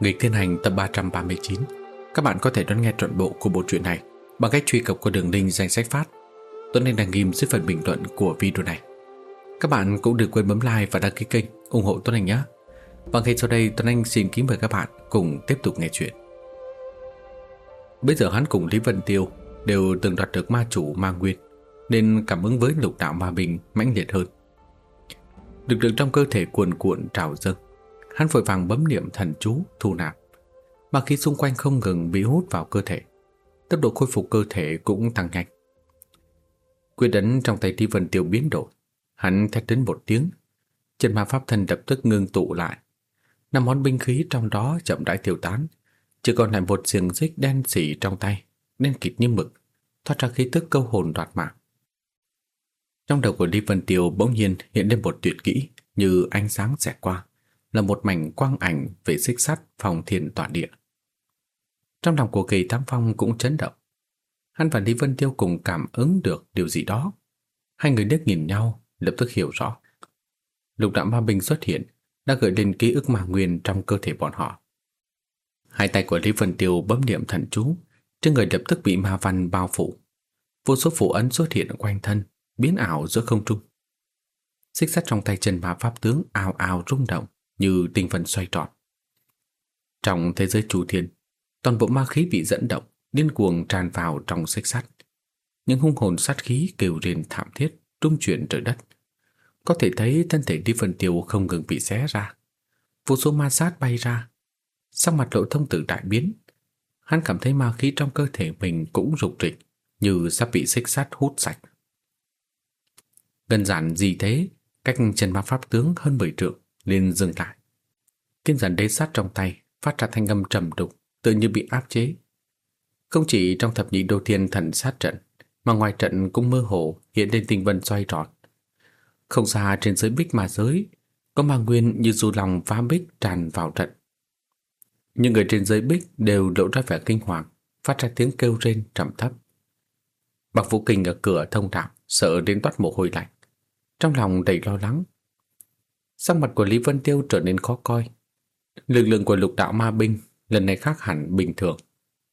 Nghịch Thiên Hành tập 339 Các bạn có thể đón nghe trọn bộ của bộ truyện này bằng cách truy cập qua đường link danh sách phát. Tuấn Anh đang ghim dưới phần bình luận của video này. Các bạn cũng đừng quên bấm like và đăng ký kênh, ủng hộ Tuấn Anh nhé. Và ngay sau đây Tuấn Anh xin kính mời các bạn cùng tiếp tục nghe chuyện. Bây giờ hắn cùng Lý Vân Tiêu đều từng đoạt được ma chủ ma nguyên, nên cảm ứng với lục đạo ma bình mãnh liệt hơn. Lực lượng trong cơ thể cuồn cuộn trào dâng. Hắn vội vàng bấm niệm thần chú, thu nạp. Mà khí xung quanh không ngừng bị hút vào cơ thể, Tốc độ khôi phục cơ thể cũng tăng nhanh. Quyết đấn trong tay Ti Vân Tiêu biến đổi, Hắn thét đến một tiếng. Chân ma pháp thân lập tức ngưng tụ lại. Năm món binh khí trong đó chậm rãi tiêu tán, Chỉ còn lại một xiềng xích đen xỉ trong tay, Đen kịt như mực, Thoát ra khí tức câu hồn đoạt mạng. Trong đầu của Lý Vân Tiêu bỗng nhiên hiện lên một tuyệt kỹ Như ánh sáng xẹt qua là một mảnh quang ảnh về xích sắt phòng thiền tọa địa. Trong lòng của kỳ thám phong cũng chấn động. Hắn và Lý Vân Tiêu cùng cảm ứng được điều gì đó. Hai người liếc nhìn nhau, lập tức hiểu rõ. Lục đạo ma binh xuất hiện đã gợi lên ký ức ma nguyên trong cơ thể bọn họ. Hai tay của Lý Vân Tiêu bấm niệm thần chú, trên người lập tức bị ma văn bao phủ. Vô số phủ ấn xuất hiện quanh thân, biến ảo giữa không trung. Xích sắt trong tay chân ma pháp tướng ào ào rung động, như tinh phần xoay tròn. Trong thế giới chủ thiên, toàn bộ ma khí bị dẫn động, điên cuồng tràn vào trong xích sắt. Những hung hồn sát khí kêu rên thảm thiết, trung chuyển trời đất. Có thể thấy thân thể đi phần tiêu không ngừng bị xé ra. Vô số ma sát bay ra. Sắc mặt lộ thông tử đại biến. Hắn cảm thấy ma khí trong cơ thể mình cũng rục rịch, như sắp bị xích sắt hút sạch. gần giản gì thế, cách chân ma pháp tướng hơn 10 trượng liền dừng lại. Kim giản đế sát trong tay phát ra thanh âm trầm đục, tự như bị áp chế. Không chỉ trong thập nhị đô thiên thần sát trận, mà ngoài trận cũng mơ hồ hiện lên tinh vân xoay tròn. Không xa trên giới bích mà giới, có ma nguyên như du lòng phá bích tràn vào trận. Những người trên giới bích đều lộ ra vẻ kinh hoàng, phát ra tiếng kêu rên trầm thấp. Bạc Vũ Kinh ở cửa thông đạo, sợ đến toát mồ hôi lạnh. Trong lòng đầy lo lắng, Sắc mặt của Lý Vân Tiêu trở nên khó coi. Lực lượng của lục đạo ma binh lần này khác hẳn bình thường,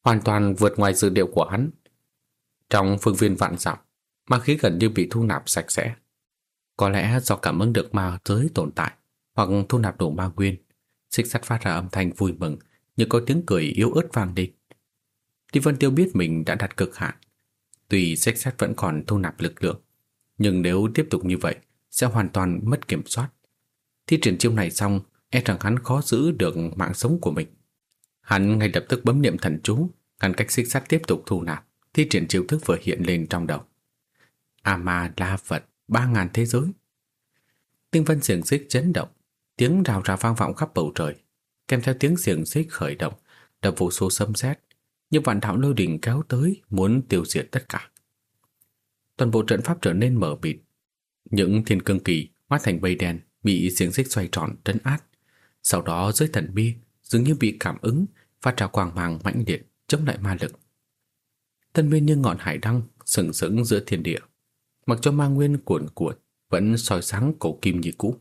hoàn toàn vượt ngoài dự liệu của hắn. Trong phương viên vạn dặm, ma khí gần như bị thu nạp sạch sẽ. Có lẽ do cảm ứng được ma giới tồn tại, hoặc thu nạp đủ ma nguyên, xích sắt phát ra âm thanh vui mừng, như có tiếng cười yếu ớt vang lên. Lý Vân Tiêu biết mình đã đạt cực hạn. Tuy xích sắt vẫn còn thu nạp lực lượng, nhưng nếu tiếp tục như vậy, sẽ hoàn toàn mất kiểm soát. Thi triển chiêu này xong, e rằng hắn khó giữ được mạng sống của mình. Hắn ngay lập tức bấm niệm thần chú, ngăn cách xích sắt tiếp tục thu nạp, thi triển chiêu thức vừa hiện lên trong đầu. Ama La Phật, ba ngàn thế giới. Tinh vân xiềng xích chấn động, tiếng rào rào vang vọng khắp bầu trời, kèm theo tiếng xiềng xích khởi động, đập vô số sấm sét, như vạn đạo lôi đình kéo tới muốn tiêu diệt tất cả. Toàn bộ trận pháp trở nên mở mịt, những thiên cương kỳ hóa thành mây đen bị xiềng xích xoay tròn trấn át. Sau đó dưới thần bi dường như bị cảm ứng, phát ra quang mang mãnh liệt chống lại ma lực. Thân nguyên như ngọn hải đăng sừng sững giữa thiên địa, mặc cho ma nguyên cuồn cuộn vẫn soi sáng cổ kim như cũ.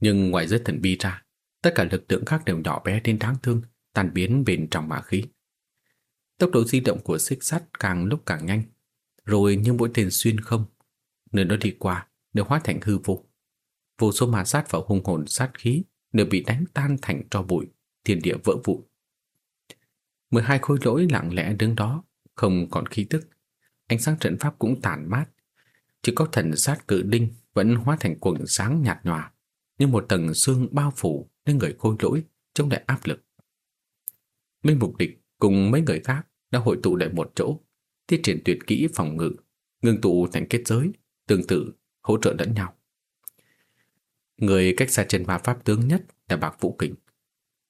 Nhưng ngoài dưới thần bi ra, tất cả lực lượng khác đều nhỏ bé đến đáng thương, tan biến bên trong ma khí. Tốc độ di động của xích sắt càng lúc càng nhanh, rồi như mũi tên xuyên không, nơi nó đi qua đều hóa thành hư vô vô số ma sát và hung hồn sát khí đều bị đánh tan thành tro bụi, thiên địa vỡ vụn. mười hai khối lỗi lặng lẽ đứng đó, không còn khí tức. Ánh sáng trận pháp cũng tàn mát. Chỉ có thần sát cự đinh vẫn hóa thành quần sáng nhạt nhòa, như một tầng xương bao phủ lên người khôi lỗi chống lại áp lực. Minh Mục Địch cùng mấy người khác đã hội tụ lại một chỗ, tiết triển tuyệt kỹ phòng ngự, ngưng tụ thành kết giới, tương tự, hỗ trợ lẫn nhau. Người cách xa chân ma pháp tướng nhất là Bạc Vũ Kình.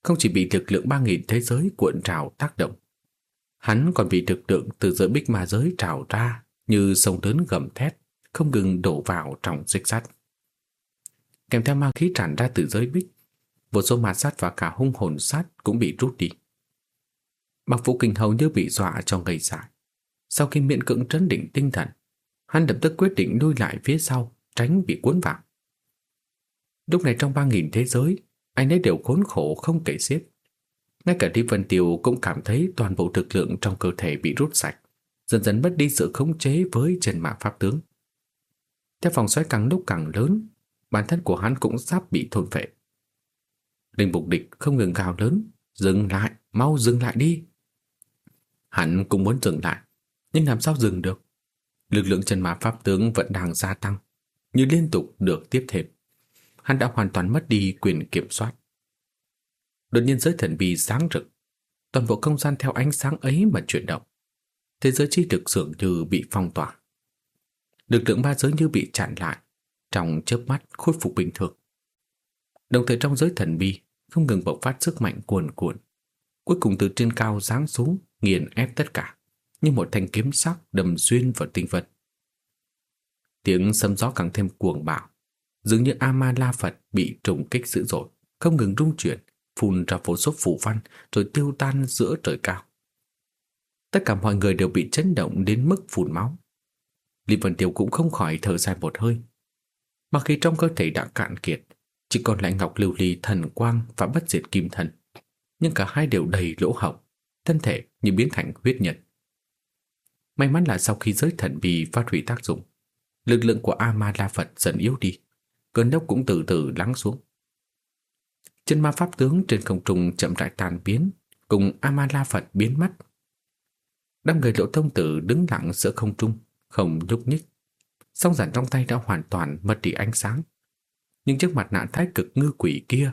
Không chỉ bị lực lượng ba nghìn thế giới cuộn trào tác động, hắn còn bị lực lượng từ giới bích ma giới trào ra như sông lớn gầm thét, không ngừng đổ vào trong xích sắt. Kèm theo ma khí tràn ra từ giới bích, một số ma sát và cả hung hồn sát cũng bị rút đi. Bạc Vũ Kình hầu như bị dọa cho ngây dại. Sau khi miễn cưỡng trấn định tinh thần, hắn lập tức quyết định lui lại phía sau, tránh bị cuốn vào. Lúc này trong ba nghìn thế giới, anh ấy đều khốn khổ không kể xiết. Ngay cả Lý Vân Tiêu cũng cảm thấy toàn bộ thực lượng trong cơ thể bị rút sạch, dần dần mất đi sự khống chế với chân mạng pháp tướng. Theo vòng xoáy càng lúc càng lớn, bản thân của hắn cũng sắp bị thôn phệ. Linh Bục Địch không ngừng gào lớn, dừng lại, mau dừng lại đi. Hắn cũng muốn dừng lại, nhưng làm sao dừng được? Lực lượng chân mã pháp tướng vẫn đang gia tăng, như liên tục được tiếp thêm. Hắn đã hoàn toàn mất đi quyền kiểm soát. Đột nhiên giới thần bí sáng rực, toàn bộ không gian theo ánh sáng ấy mà chuyển động. Thế giới chi thực dường như bị phong tỏa. Lực lượng ba giới như bị chặn lại, trong chớp mắt khôi phục bình thường. Đồng thời trong giới thần bí không ngừng bộc phát sức mạnh cuồn cuộn, cuối cùng từ trên cao giáng xuống, nghiền ép tất cả, như một thanh kiếm sắc đâm xuyên vào tinh vật. Tiếng sấm gió càng thêm cuồng bạo, dường như Amala Phật bị trùng kích dữ dội, không ngừng rung chuyển, phun ra vô số phủ văn rồi tiêu tan giữa trời cao. Tất cả mọi người đều bị chấn động đến mức phun máu. Lý Vân Tiêu cũng không khỏi thở dài một hơi. Mà khi trong cơ thể đã cạn kiệt, chỉ còn lại ngọc lưu ly thần quang và bất diệt kim thần. Nhưng cả hai đều đầy lỗ hổng, thân thể như biến thành huyết nhật. May mắn là sau khi giới thần bì phát huy tác dụng, lực lượng của A-ma-la Phật dần yếu đi, cơn lốc cũng từ từ lắng xuống. Chân ma pháp tướng trên không trung chậm rãi tan biến, cùng Amala Phật biến mất. Đám người lộ thông tử đứng lặng giữa không trung, không nhúc nhích. Song giản trong tay đã hoàn toàn mất đi ánh sáng nhưng chiếc mặt nạ thái cực ngư quỷ kia,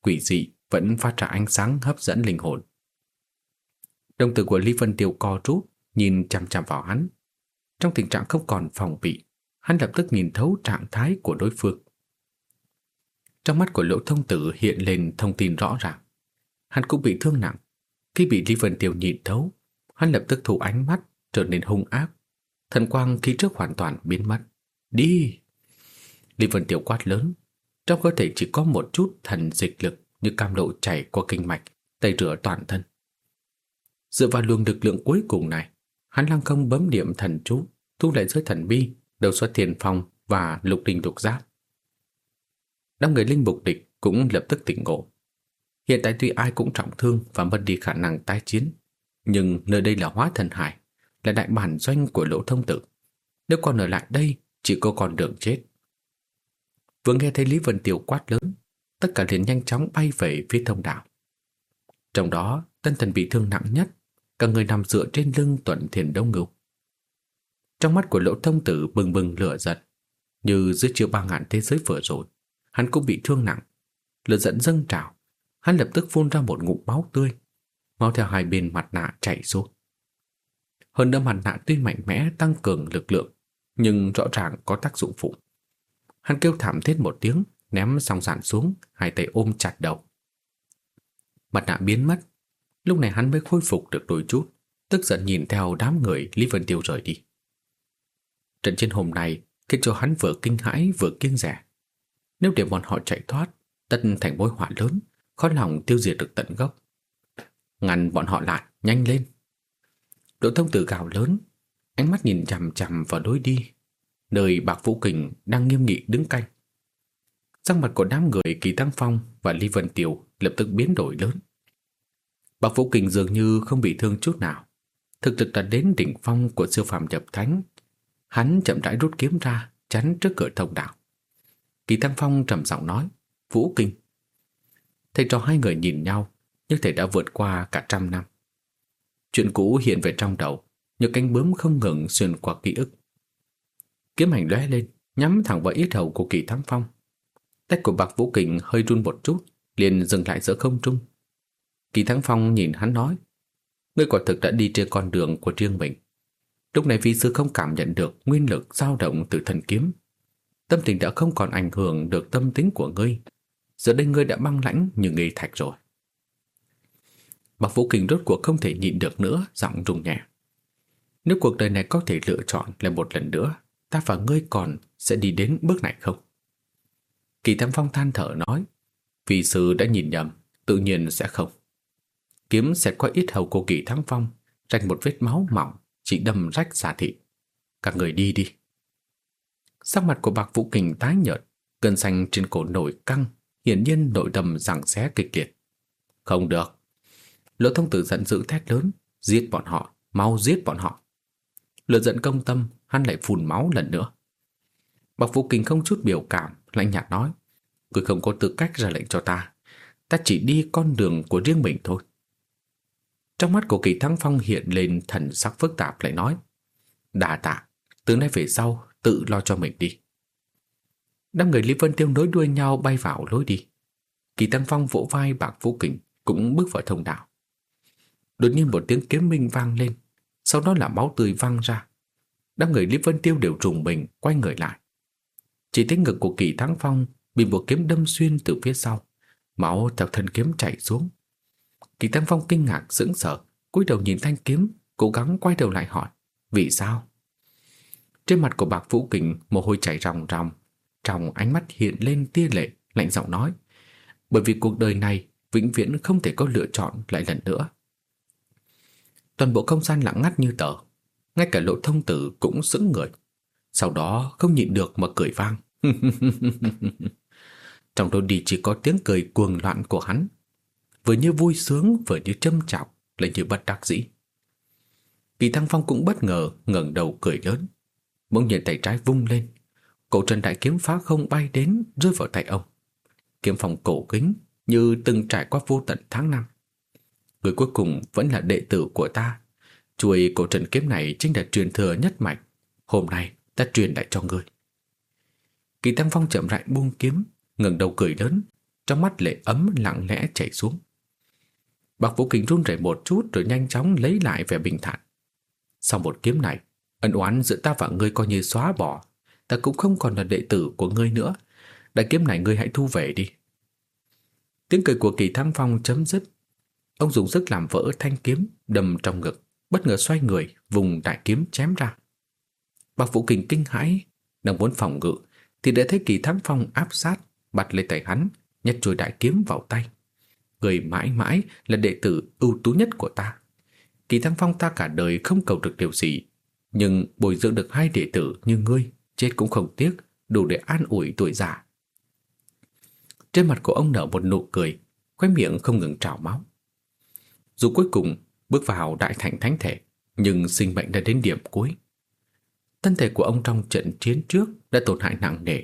quỷ dị vẫn phát ra ánh sáng hấp dẫn linh hồn. Đồng tử của Lý Vân Tiêu co rút, nhìn chằm chằm vào hắn. Trong tình trạng không còn phòng bị, hắn lập tức nhìn thấu trạng thái của đối phương. Trong mắt của lỗ thông tử hiện lên thông tin rõ ràng. Hắn cũng bị thương nặng. Khi bị Lý Vân Tiêu nhìn thấu, hắn lập tức thủ ánh mắt trở nên hung ác. Thần quang khi trước hoàn toàn biến mất. Đi! Lý Vân Tiêu quát lớn, trong cơ thể chỉ có một chút thần dịch lực như cam lộ chảy qua kinh mạch, tẩy rửa toàn thân. Dựa vào luồng lực lượng cuối cùng này, hắn lăng không bấm điểm thần chú, thu lại giới thần bi, đầu xuất thiền phong và lục đình lục giáp. Đám người linh mục địch cũng lập tức tỉnh ngộ. Hiện tại tuy ai cũng trọng thương và mất đi khả năng tái chiến, nhưng nơi đây là hóa thần hải, là đại bản doanh của lỗ thông tử. Nếu còn ở lại đây, chỉ có con đường chết. Vừa nghe thấy Lý Vân Tiểu quát lớn, tất cả liền nhanh chóng bay về phía thông đạo. Trong đó, tân thần bị thương nặng nhất, cả người nằm dựa trên lưng tuần thiền đông ngục. Trong mắt của lỗ thông tử bừng bừng lửa giận, như dưới chiều ba ngàn thế giới vừa rồi, hắn cũng bị thương nặng. Lửa giận dâng trào, hắn lập tức phun ra một ngụm máu tươi, máu theo hai bên mặt nạ chảy xuống. Hơn nữa mặt nạ tuy mạnh mẽ tăng cường lực lượng, nhưng rõ ràng có tác dụng phụ. Hắn kêu thảm thiết một tiếng, ném song sản xuống, hai tay ôm chặt đầu. Mặt nạ biến mất, lúc này hắn mới khôi phục được đôi chút, tức giận nhìn theo đám người Lý Vân Tiêu rời đi. Trận chiến hôm nay khiến cho hắn vừa kinh hãi vừa kiêng rẻ. Nếu để bọn họ chạy thoát, tất thành mối họa lớn, khó lòng tiêu diệt được tận gốc. Ngăn bọn họ lại, nhanh lên. Đỗ thông tử gào lớn, ánh mắt nhìn chằm chằm vào đối đi nơi Bạc Vũ Kình đang nghiêm nghị đứng canh. Sắc mặt của đám người Kỳ Tăng Phong và Lý Vân Tiểu lập tức biến đổi lớn. Bạc Vũ Kình dường như không bị thương chút nào. Thực lực đã đến đỉnh phong của siêu phàm nhập thánh. Hắn chậm rãi rút kiếm ra, chắn trước cửa thông đạo. Kỳ Tăng Phong trầm giọng nói, Vũ Kinh. Thầy trò hai người nhìn nhau, như thể đã vượt qua cả trăm năm. Chuyện cũ hiện về trong đầu, như cánh bướm không ngừng xuyên qua ký ức. Kiếm hành lóe lên, nhắm thẳng vào yết hầu của Kỳ Thắng Phong. Tay của Bạc Vũ Kình hơi run một chút, liền dừng lại giữa không trung. Kỳ Thắng Phong nhìn hắn nói, ngươi quả thực đã đi trên con đường của riêng mình. Lúc này vi sư không cảm nhận được nguyên lực dao động từ thần kiếm. Tâm tình đã không còn ảnh hưởng được tâm tính của ngươi. Giờ đây ngươi đã băng lãnh như nghi thạch rồi. Bạc Vũ Kình rốt cuộc không thể nhịn được nữa, giọng rung nhẹ. Nếu cuộc đời này có thể lựa chọn lại một lần nữa, ta và ngươi còn sẽ đi đến bước này không? Kỳ Tam Phong than thở nói, vì sư đã nhìn nhầm, tự nhiên sẽ không. Kiếm sẽ qua ít hầu của Kỳ thám Phong, rạch một vết máu mỏng, chỉ đâm rách xà thị. Các người đi đi. Sắc mặt của bạc Vũ Kình tái nhợt, cơn xanh trên cổ nổi căng, hiển nhiên nội đầm rằng xé kịch liệt. Không được. Lỗ thông tử giận dữ thét lớn, giết bọn họ, mau giết bọn họ. Lửa giận công tâm, hắn lại phun máu lần nữa. Bạc Vũ Kình không chút biểu cảm, lạnh nhạt nói, Người không có tư cách ra lệnh cho ta, ta chỉ đi con đường của riêng mình thôi. Trong mắt của Kỳ Thăng Phong hiện lên thần sắc phức tạp lại nói, đà tạ, từ nay về sau tự lo cho mình đi. Năm người Lý Vân Tiêu nối đuôi nhau bay vào lối đi. Kỳ Tăng Phong vỗ vai Bạc Vũ Kình cũng bước vào thông đạo. Đột nhiên một tiếng kiếm minh vang lên, sau đó là máu tươi văng ra. Đám người Lý Vân Tiêu đều trùng mình quay người lại. Chỉ thấy ngực của Kỳ Thắng Phong bị một kiếm đâm xuyên từ phía sau, máu theo thân kiếm chảy xuống. Kỳ Thắng Phong kinh ngạc sững sờ, cúi đầu nhìn thanh kiếm, cố gắng quay đầu lại hỏi, vì sao? Trên mặt của Bạc Vũ Kình mồ hôi chảy ròng ròng, trong ánh mắt hiện lên tia lệ, lạnh giọng nói, bởi vì cuộc đời này vĩnh viễn không thể có lựa chọn lại lần nữa. Toàn bộ không gian lặng ngắt như tờ, ngay cả lộ thông tử cũng sững người. Sau đó không nhịn được mà cười vang. Trong đôi đi chỉ có tiếng cười cuồng loạn của hắn, vừa như vui sướng vừa như châm chọc, lại như bất đắc dĩ. Kỳ Thăng Phong cũng bất ngờ ngẩng đầu cười lớn, bỗng nhiên tay trái vung lên, cổ trần đại kiếm phá không bay đến rơi vào tay ông. Kiếm phòng cổ kính như từng trải qua vô tận tháng năm. Người cuối cùng vẫn là đệ tử của ta. Chuôi cổ trần kiếm này chính là truyền thừa nhất mạch. Hôm nay ta truyền lại cho ngươi. Kỳ Tăng Phong chậm rãi buông kiếm, ngẩng đầu cười lớn, trong mắt lệ ấm lặng lẽ chảy xuống. Bạc Vũ kinh run rẩy một chút rồi nhanh chóng lấy lại vẻ bình thản. Sau một kiếm này, ân oán giữa ta và ngươi coi như xóa bỏ, ta cũng không còn là đệ tử của ngươi nữa. Đại kiếm này ngươi hãy thu về đi. Tiếng cười của Kỳ Thăng Phong chấm dứt. Ông dùng sức làm vỡ thanh kiếm đầm trong ngực, bất ngờ xoay người, vùng đại kiếm chém ra. Bác Vũ Kình kinh hãi, đang muốn phòng ngự, thì đã thấy Kỳ Thắng Phong áp sát, bắt lấy tay hắn, nhét chùi đại kiếm vào tay. Người mãi mãi là đệ tử ưu tú nhất của ta. Kỳ Thắng Phong ta cả đời không cầu được điều gì, nhưng bồi dưỡng được hai đệ tử như ngươi, chết cũng không tiếc, đủ để an ủi tuổi già. Trên mặt của ông nở một nụ cười, khóe miệng không ngừng trào máu. Dù cuối cùng bước vào đại thành thánh thể, nhưng sinh mệnh đã đến điểm cuối. Thân thể của ông trong trận chiến trước đã tổn hại nặng nề,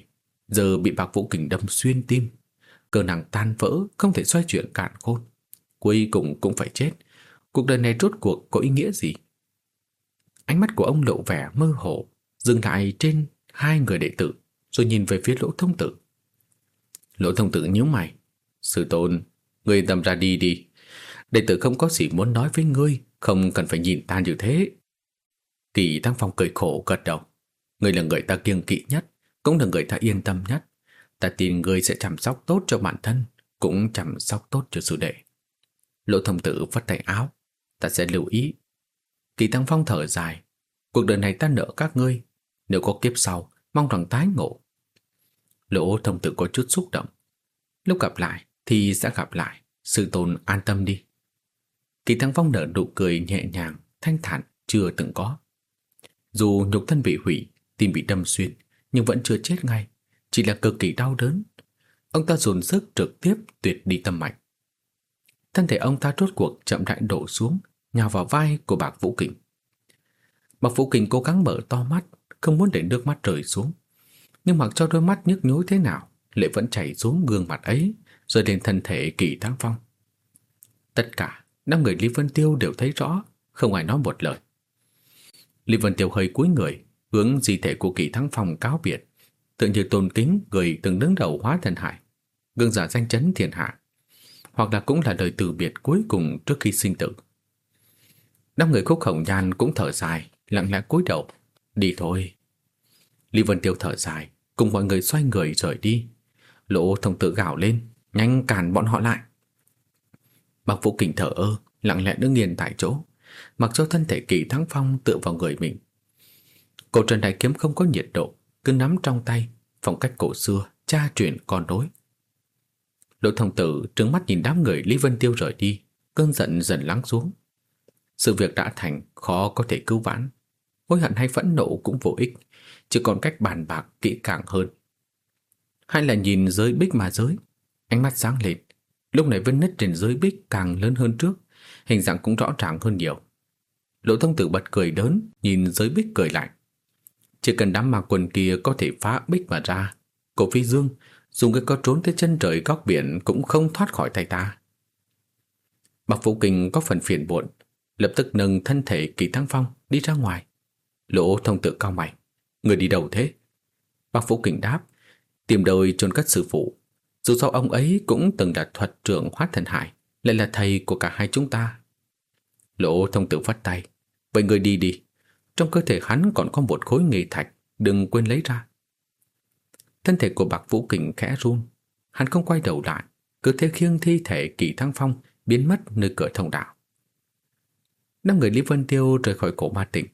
giờ bị bạc vũ kình đâm xuyên tim. Cơ năng tan vỡ, không thể xoay chuyển cạn khôn. Cuối cùng cũng phải chết. Cuộc đời này rốt cuộc có ý nghĩa gì? Ánh mắt của ông lộ vẻ mơ hồ, dừng lại trên hai người đệ tử, rồi nhìn về phía lỗ thông tử. Lỗ thông tử nhíu mày. Sư tôn, người tâm ra đi đi. Đệ tử không có gì muốn nói với ngươi, không cần phải nhìn ta như thế. Kỳ Tăng Phong cười khổ gật đầu. Ngươi là người ta kiêng kỵ nhất, cũng là người ta yên tâm nhất. Ta tin ngươi sẽ chăm sóc tốt cho bản thân, cũng chăm sóc tốt cho sư đệ. Lỗ thông tử vất tay áo. Ta sẽ lưu ý. Kỳ Tăng Phong thở dài. Cuộc đời này ta nợ các ngươi. Nếu có kiếp sau, mong rằng tái ngộ. Lỗ thông tử có chút xúc động. Lúc gặp lại thì sẽ gặp lại. Sư tôn an tâm đi. Kỳ Thăng Phong nở nụ cười nhẹ nhàng, thanh thản chưa từng có. Dù nhục thân bị hủy, tim bị đâm xuyên, nhưng vẫn chưa chết ngay, chỉ là cực kỳ đau đớn. Ông ta dồn sức trực tiếp tuyệt đi tâm mạch. Thân thể ông ta rốt cuộc chậm rãi đổ xuống, nhào vào vai của bạc Vũ Kình. Bạc Vũ Kình cố gắng mở to mắt, không muốn để nước mắt rơi xuống. Nhưng mặc cho đôi mắt nhức nhối thế nào, lệ vẫn chảy xuống gương mặt ấy, rồi đến thân thể kỳ thắng phong. Tất cả, năm người Lý Vân Tiêu đều thấy rõ, không ai nói một lời. Lý Vân Tiêu hơi cúi người, hướng di thể của kỳ thắng phong cáo biệt, tự như tôn kính người từng đứng đầu hóa thần hải, gương giả danh chấn thiên hạ, hoặc là cũng là lời từ biệt cuối cùng trước khi sinh tử. Năm người khúc hồng nhan cũng thở dài, lặng lẽ cúi đầu, đi thôi. Lý Vân Tiêu thở dài, cùng mọi người xoay người rời đi. Lỗ thông tự gào lên, nhanh cản bọn họ lại. Bác Vũ Kình thở ơ, lặng lẽ đứng nghiền tại chỗ, mặc cho thân thể kỳ thắng phong tựa vào người mình. Cổ trần đại kiếm không có nhiệt độ, cứ nắm trong tay, phong cách cổ xưa, cha truyền con nối. Lỗ thông tử trừng mắt nhìn đám người Lý Vân Tiêu rời đi, cơn giận dần lắng xuống. Sự việc đã thành, khó có thể cứu vãn. Hối hận hay phẫn nộ cũng vô ích, chỉ còn cách bàn bạc kỹ càng hơn. Hay là nhìn giới bích mà giới, ánh mắt sáng lên. Lúc này vết nứt trên giới bích càng lớn hơn trước, hình dạng cũng rõ ràng hơn nhiều. Lỗ thông tử bật cười đớn, nhìn giới bích cười lạnh. Chỉ cần đám ma quần kia có thể phá bích mà ra, cổ phi dương dùng cái có trốn tới chân trời góc biển cũng không thoát khỏi tay ta. Bạc Vũ Kinh có phần phiền muộn, lập tức nâng thân thể Kỳ Thăng Phong đi ra ngoài. Lỗ thông tự cao mày, người đi đâu thế? Bác Vũ Kinh đáp, tìm đời chôn cất sư phụ. Dù sao ông ấy cũng từng là thuật trưởng hóa thần hải, lại là thầy của cả hai chúng ta. Lỗ thông tự phát tay, vậy người đi đi. Trong cơ thể hắn còn có một khối nghề thạch, đừng quên lấy ra. Thân thể của bạc Vũ Kình khẽ run, hắn không quay đầu lại, cứ thế khiêng thi thể Kỳ Thăng Phong biến mất nơi cửa thông đạo. Năm người Lý Vân Tiêu rời khỏi cổ ma tỉnh,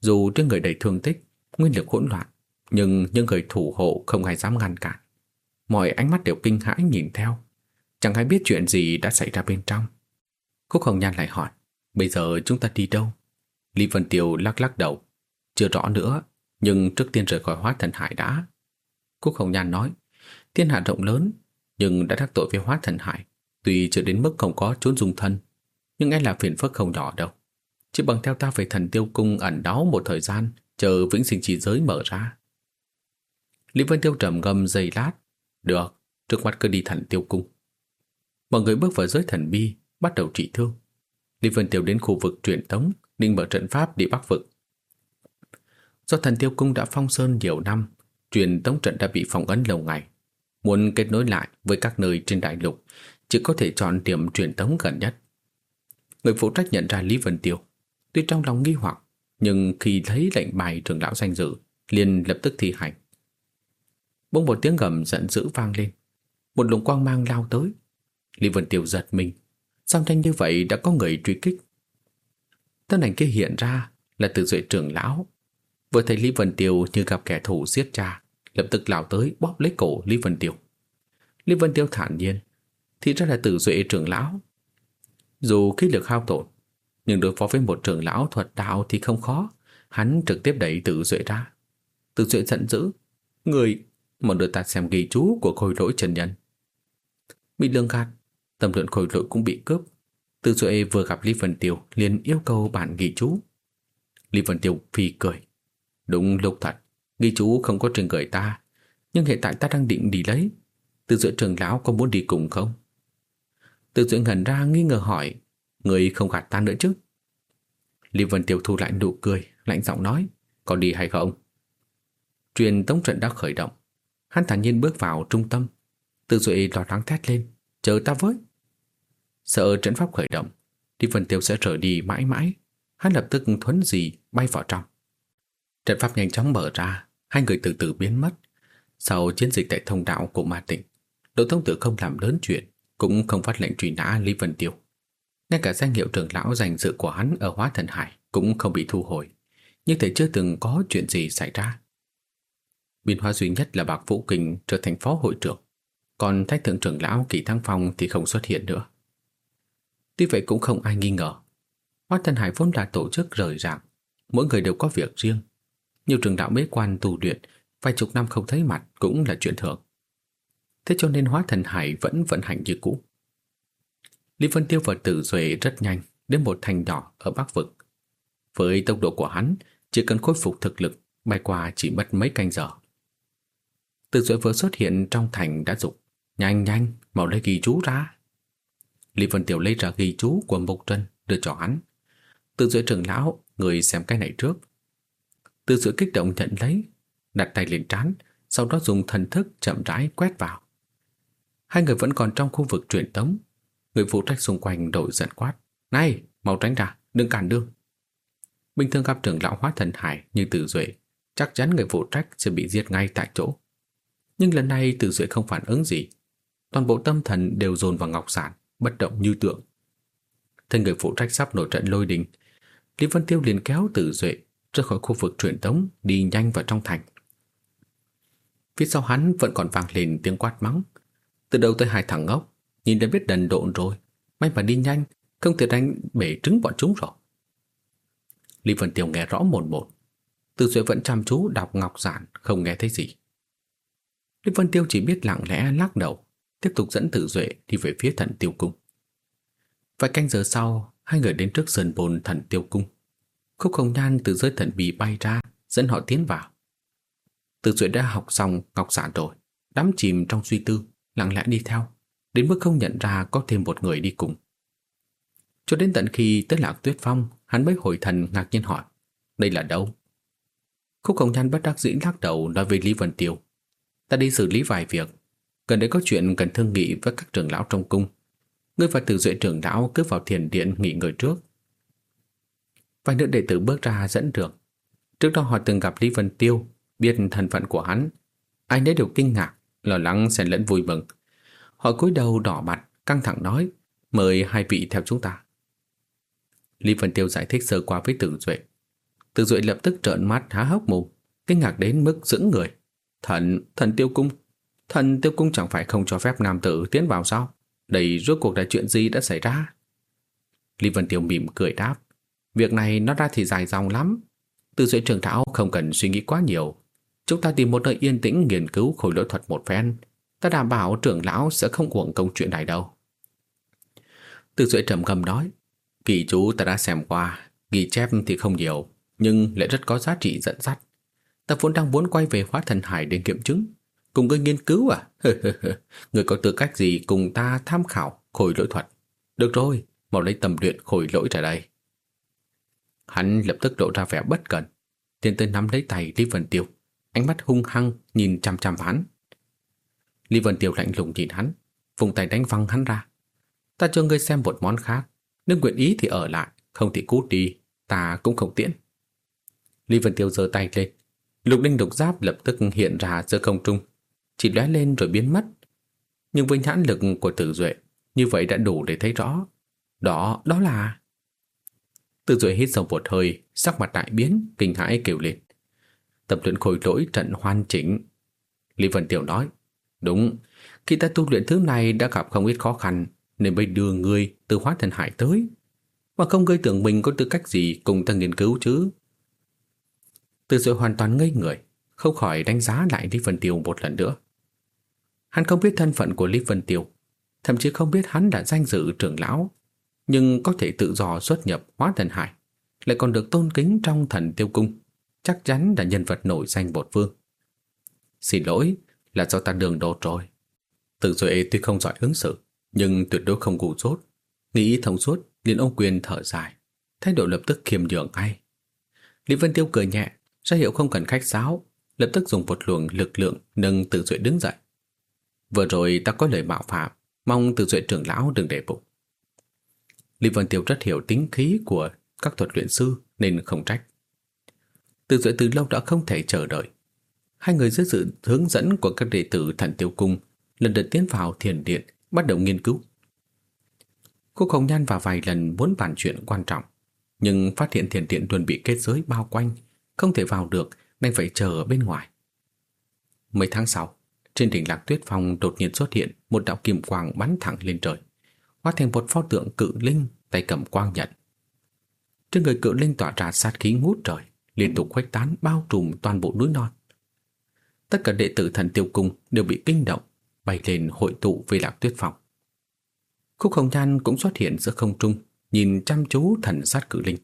dù trên người đầy thương tích, nguyên lực hỗn loạn, nhưng những người thủ hộ không ai dám ngăn cản. Mọi ánh mắt đều kinh hãi nhìn theo, chẳng ai biết chuyện gì đã xảy ra bên trong. Cúc Hồng Nhan lại hỏi, bây giờ chúng ta đi đâu? Lý Vân Tiêu lắc lắc đầu, chưa rõ nữa, nhưng trước tiên rời khỏi hóa thần hải đã. Cúc Hồng Nhan nói, thiên hạ rộng lớn, nhưng đã đắc tội với hóa thần hải, tuy chưa đến mức không có trốn dung thân, nhưng ngay là phiền phức không nhỏ đâu. Chỉ bằng theo ta về thần tiêu cung ẩn đáo một thời gian, chờ vĩnh sinh chỉ giới mở ra. Lý Vân Tiêu trầm ngâm giây lát, được, trước mắt cứ đi thần tiêu cung. Mọi người bước vào giới thần bi, bắt đầu trị thương. Lý Vân Tiêu đến khu vực truyền tống, định mở trận pháp đi bắc vực. Do thần tiêu cung đã phong sơn nhiều năm, truyền tống trận đã bị phong ấn lâu ngày. Muốn kết nối lại với các nơi trên đại lục, chỉ có thể chọn điểm truyền tống gần nhất. Người phụ trách nhận ra Lý Vân Tiêu. Tuy trong lòng nghi hoặc, nhưng khi thấy lệnh bài trưởng lão danh dự, liền lập tức thi hành. Bỗng một tiếng gầm giận dữ vang lên. Một luồng quang mang lao tới. Lý Vân Tiêu giật mình. Sao thanh như vậy đã có người truy kích? Tân ảnh kia hiện ra là từ duệ trưởng lão. Vừa thấy Lý Vân Tiêu như gặp kẻ thù giết cha, lập tức lao tới bóp lấy cổ Lý Vân Tiêu. Lý Vân Tiêu thản nhiên, thì ra là tử duệ trưởng lão. Dù khí lực hao tổn, nhưng đối phó với một trưởng lão thuật đạo thì không khó, hắn trực tiếp đẩy tử duệ ra. Tử duệ giận dữ, người mà đưa ta xem ghi chú của khôi lỗi trần nhân. Bị lương gạt, tâm luận khôi lỗi cũng bị cướp. Tử duệ vừa gặp Lý Vân Tiêu liền yêu cầu bản ghi chú. Lý Vân Tiêu phi cười. Đúng lúc thật, ghi chú không có trên người ta, nhưng hiện tại ta đang định đi lấy. Từ giữa trường lão có muốn đi cùng không? Từ giữa ngẩn ra nghi ngờ hỏi, người không gạt ta nữa chứ? Lý Vân Tiêu thu lại nụ cười, lạnh giọng nói, có đi hay không? Truyền tống trận đã khởi động. Hắn thản nhiên bước vào trung tâm. Từ duệ lo lắng thét lên, chờ ta với. Sợ trận pháp khởi động, Lý Vân Tiêu sẽ rời đi mãi mãi. Hắn lập tức thuấn gì bay vào trong. Trận pháp nhanh chóng mở ra, hai người từ từ biến mất. Sau chiến dịch tại thông đạo của Ma Tịnh, Đỗ Thông Tử không làm lớn chuyện, cũng không phát lệnh truy nã Lý Vân Tiêu. Ngay cả danh hiệu trưởng lão dành dự của hắn ở Hóa Thần Hải cũng không bị thu hồi, nhưng thể chưa từng có chuyện gì xảy ra. Biến hóa duy nhất là Bạc Vũ Kình trở thành phó hội trưởng, còn Thái Thượng trưởng lão Kỳ Thăng Phong thì không xuất hiện nữa. Tuy vậy cũng không ai nghi ngờ. Hóa Thần Hải vốn là tổ chức rời rạc, mỗi người đều có việc riêng, nhiều trường đạo bế quan tu luyện, vài chục năm không thấy mặt cũng là chuyện thường. Thế cho nên hóa thần hải vẫn vận hành như cũ. Lý Vân Tiêu và Tử Duệ rất nhanh đến một thành đỏ ở Bắc Vực. Với tốc độ của hắn, chỉ cần khôi phục thực lực, bay qua chỉ mất mấy canh giờ. Tử Duệ vừa xuất hiện trong thành đã dục Nhanh nhanh, mau lấy ghi chú ra. Lý Vân Tiêu lấy ra ghi chú của Mộc Trân đưa cho hắn. Tử Duệ trưởng lão, người xem cái này trước. Từ sự kích động nhận lấy, đặt tay lên trán, sau đó dùng thần thức chậm rãi quét vào. Hai người vẫn còn trong khu vực truyền tống. Người phụ trách xung quanh đội giận quát. Này, mau tránh ra, đừng cản đường. Bình thường gặp trưởng lão hóa thần hải như Tử Duệ, chắc chắn người phụ trách sẽ bị giết ngay tại chỗ. Nhưng lần này Tử Duệ không phản ứng gì. Toàn bộ tâm thần đều dồn vào ngọc sản, bất động như tượng. Thân người phụ trách sắp nổi trận lôi đình, Lý Vân Tiêu liền kéo Tử Duệ ra khỏi khu vực truyền tống đi nhanh vào trong thành. Phía sau hắn vẫn còn vang lên tiếng quát mắng. Từ đầu tới hai thằng ngốc, nhìn đã biết đần độn rồi, may mà đi nhanh, không thể đánh bể trứng bọn chúng rồi. Lý Vân Tiêu nghe rõ một một, Từ Duệ vẫn chăm chú đọc ngọc giản, không nghe thấy gì. Lý Vân Tiêu chỉ biết lặng lẽ lắc đầu, tiếp tục dẫn Tử Duệ đi về phía thần tiêu cung. Vài canh giờ sau, hai người đến trước sườn bồn thần tiêu cung. Khúc Hồng Nhan từ dưới thần bì bay ra, dẫn họ tiến vào. Từ duệ đã học xong ngọc giản rồi, đắm chìm trong suy tư, lặng lẽ đi theo, đến mức không nhận ra có thêm một người đi cùng. Cho đến tận khi tới lạc tuyết phong, hắn mới hồi thần ngạc nhiên hỏi, đây là đâu? Khúc Hồng Nhan bất đắc dĩ lắc đầu nói với Lý Vân Tiêu. Ta đi xử lý vài việc, gần đây có chuyện cần thương nghị với các trưởng lão trong cung. Ngươi và tử duệ trưởng lão cứ vào thiền điện nghỉ ngơi trước. Vài nữ đệ tử bước ra dẫn đường. Trước đó họ từng gặp Lý Vân Tiêu, biết thân phận của hắn. Ai nấy đều kinh ngạc, lo lắng xen lẫn vui mừng. Họ cúi đầu đỏ mặt, căng thẳng nói, mời hai vị theo chúng ta. Lý Vân Tiêu giải thích sơ qua với Tử Duệ. Tử Duệ lập tức trợn mắt há hốc mồm, kinh ngạc đến mức dững người. Thần, thần tiêu cung. Thần tiêu cung chẳng phải không cho phép nam tử tiến vào sao? Đây rốt cuộc là chuyện gì đã xảy ra? Lý Vân Tiêu mỉm cười đáp. Việc này nó ra thì dài dòng lắm. Từ duệ trường thảo không cần suy nghĩ quá nhiều. Chúng ta tìm một nơi yên tĩnh nghiên cứu khối lỗi thuật một phen. Ta đảm bảo trưởng lão sẽ không uổng công chuyện này đâu. Từ duệ trầm gầm nói. Kỳ chú ta đã xem qua. Ghi chép thì không nhiều, nhưng lại rất có giá trị dẫn dắt. Ta vốn đang muốn quay về hóa thần hải để kiểm chứng. Cùng ngươi nghiên cứu à? Người có tư cách gì cùng ta tham khảo khối lỗi thuật? Được rồi, mau lấy tầm luyện khối lỗi ra đây. Hắn lập tức lộ ra vẻ bất cẩn. Tiến tới nắm lấy tay Lý Vân Tiêu. Ánh mắt hung hăng nhìn chằm chằm hắn. Lý Vân Tiêu lạnh lùng nhìn hắn. Vùng tay đánh văng hắn ra. Ta cho ngươi xem một món khác. Nếu nguyện ý thì ở lại. Không thì cút đi. Ta cũng không tiễn. Lý Vân Tiêu giơ tay lên. Lục đinh độc giáp lập tức hiện ra giữa không trung. Chỉ lóe lên rồi biến mất. Nhưng với nhãn lực của tử duệ như vậy đã đủ để thấy rõ. Đó, đó là... Tử Duệ hít sâu một hơi, sắc mặt đại biến, kinh hãi kêu lên. Tập luyện khối lỗi trận hoàn chỉnh. Lý Vân Tiểu nói, đúng, khi ta tu luyện thứ này đã gặp không ít khó khăn, nên mới đưa ngươi từ hóa thần hải tới. Mà không gây tưởng mình có tư cách gì cùng ta nghiên cứu chứ. Từ rồi hoàn toàn ngây người, không khỏi đánh giá lại Lý Vân Tiêu một lần nữa. Hắn không biết thân phận của Lý Vân Tiêu, thậm chí không biết hắn đã danh dự trưởng lão nhưng có thể tự do xuất nhập hóa thần hải, lại còn được tôn kính trong thần tiêu cung, chắc chắn là nhân vật nổi danh bột vương. Xin lỗi, là do ta đường đột rồi. Tự duệ tuy không giỏi ứng xử, nhưng tuyệt đối không gù rốt. Nghĩ thông suốt, liền ông quyền thở dài, thái độ lập tức khiêm nhường ngay. Lý Vân Tiêu cười nhẹ, ra hiệu không cần khách sáo, lập tức dùng một luồng lực lượng nâng tự duệ đứng dậy. Vừa rồi ta có lời mạo phạm, mong tự duệ trưởng lão đừng để bụng. Lý Vân Tiêu rất hiểu tính khí của các thuật luyện sư nên không trách. Từ duệ từ lâu đã không thể chờ đợi. Hai người dưới sự hướng dẫn của các đệ tử thần tiêu cung lần lượt tiến vào thiền điện bắt đầu nghiên cứu. cô Hồng Nhan vào vài lần muốn bàn chuyện quan trọng nhưng phát hiện thiền điện luôn bị kết giới bao quanh không thể vào được nên phải chờ ở bên ngoài. Mấy tháng sau, trên đỉnh Lạc Tuyết Phong đột nhiên xuất hiện một đạo kim quang bắn thẳng lên trời hóa thành một pho tượng cự linh tay cầm quang nhận. Trên người cự linh tỏa ra sát khí ngút trời, liên tục khuếch tán bao trùm toàn bộ núi non. Tất cả đệ tử thần tiêu cung đều bị kinh động, bay lên hội tụ về lạc tuyết phòng. Khúc Hồng Nhan cũng xuất hiện giữa không trung, nhìn chăm chú thần sát cử linh.